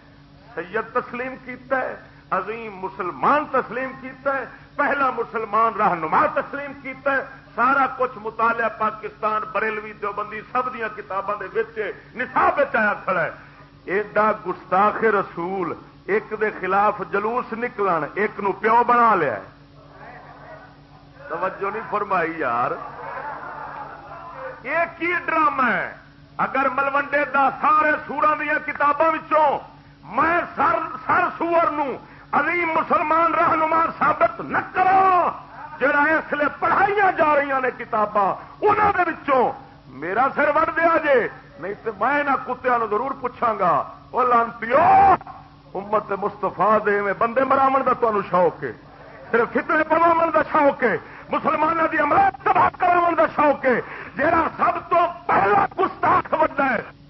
S1: سید تسلیم کیتا ہے، عظیم مسلمان تسلیم کیتا ہے، پہلا مسلمان رہنما تسلیم کیتا ہے، سارا کچھ مطالعہ پاکستان، بریلوی دیوبندی، سب دیا کتابوں کے نصاب آیا کھڑا ہے۔ ایڈا گستاخ رسول ایک دے خلاف جلوس نکلن، ایک نو پیو بنا لیا توجہ نہیں فرمائی یار۔ یہ کی ڈرامہ ہے؟ اگر ملوڈے دا سارے سورا دیا کتابوں میں سر سر سور نو عظیم مسلمان رہنما ثابت نہ کرو جڑا اس لیے پڑھائی جا رہی نے کتاباں انہوں میرا سر وڑ دیا جے، نہیں تو میں نہ کتیا ضرور پوچھا گا۔ وہ لانتی امت مستفا دے میں بندے مراو کا تمہیں شوق ہے، صرف فتنے پواو کا شوق ہے۔ مسلمانوں کی امراض تباہ کرا کا شوق ہے۔ جہاں سب تو پہلا گستاخ بندہ ہے۔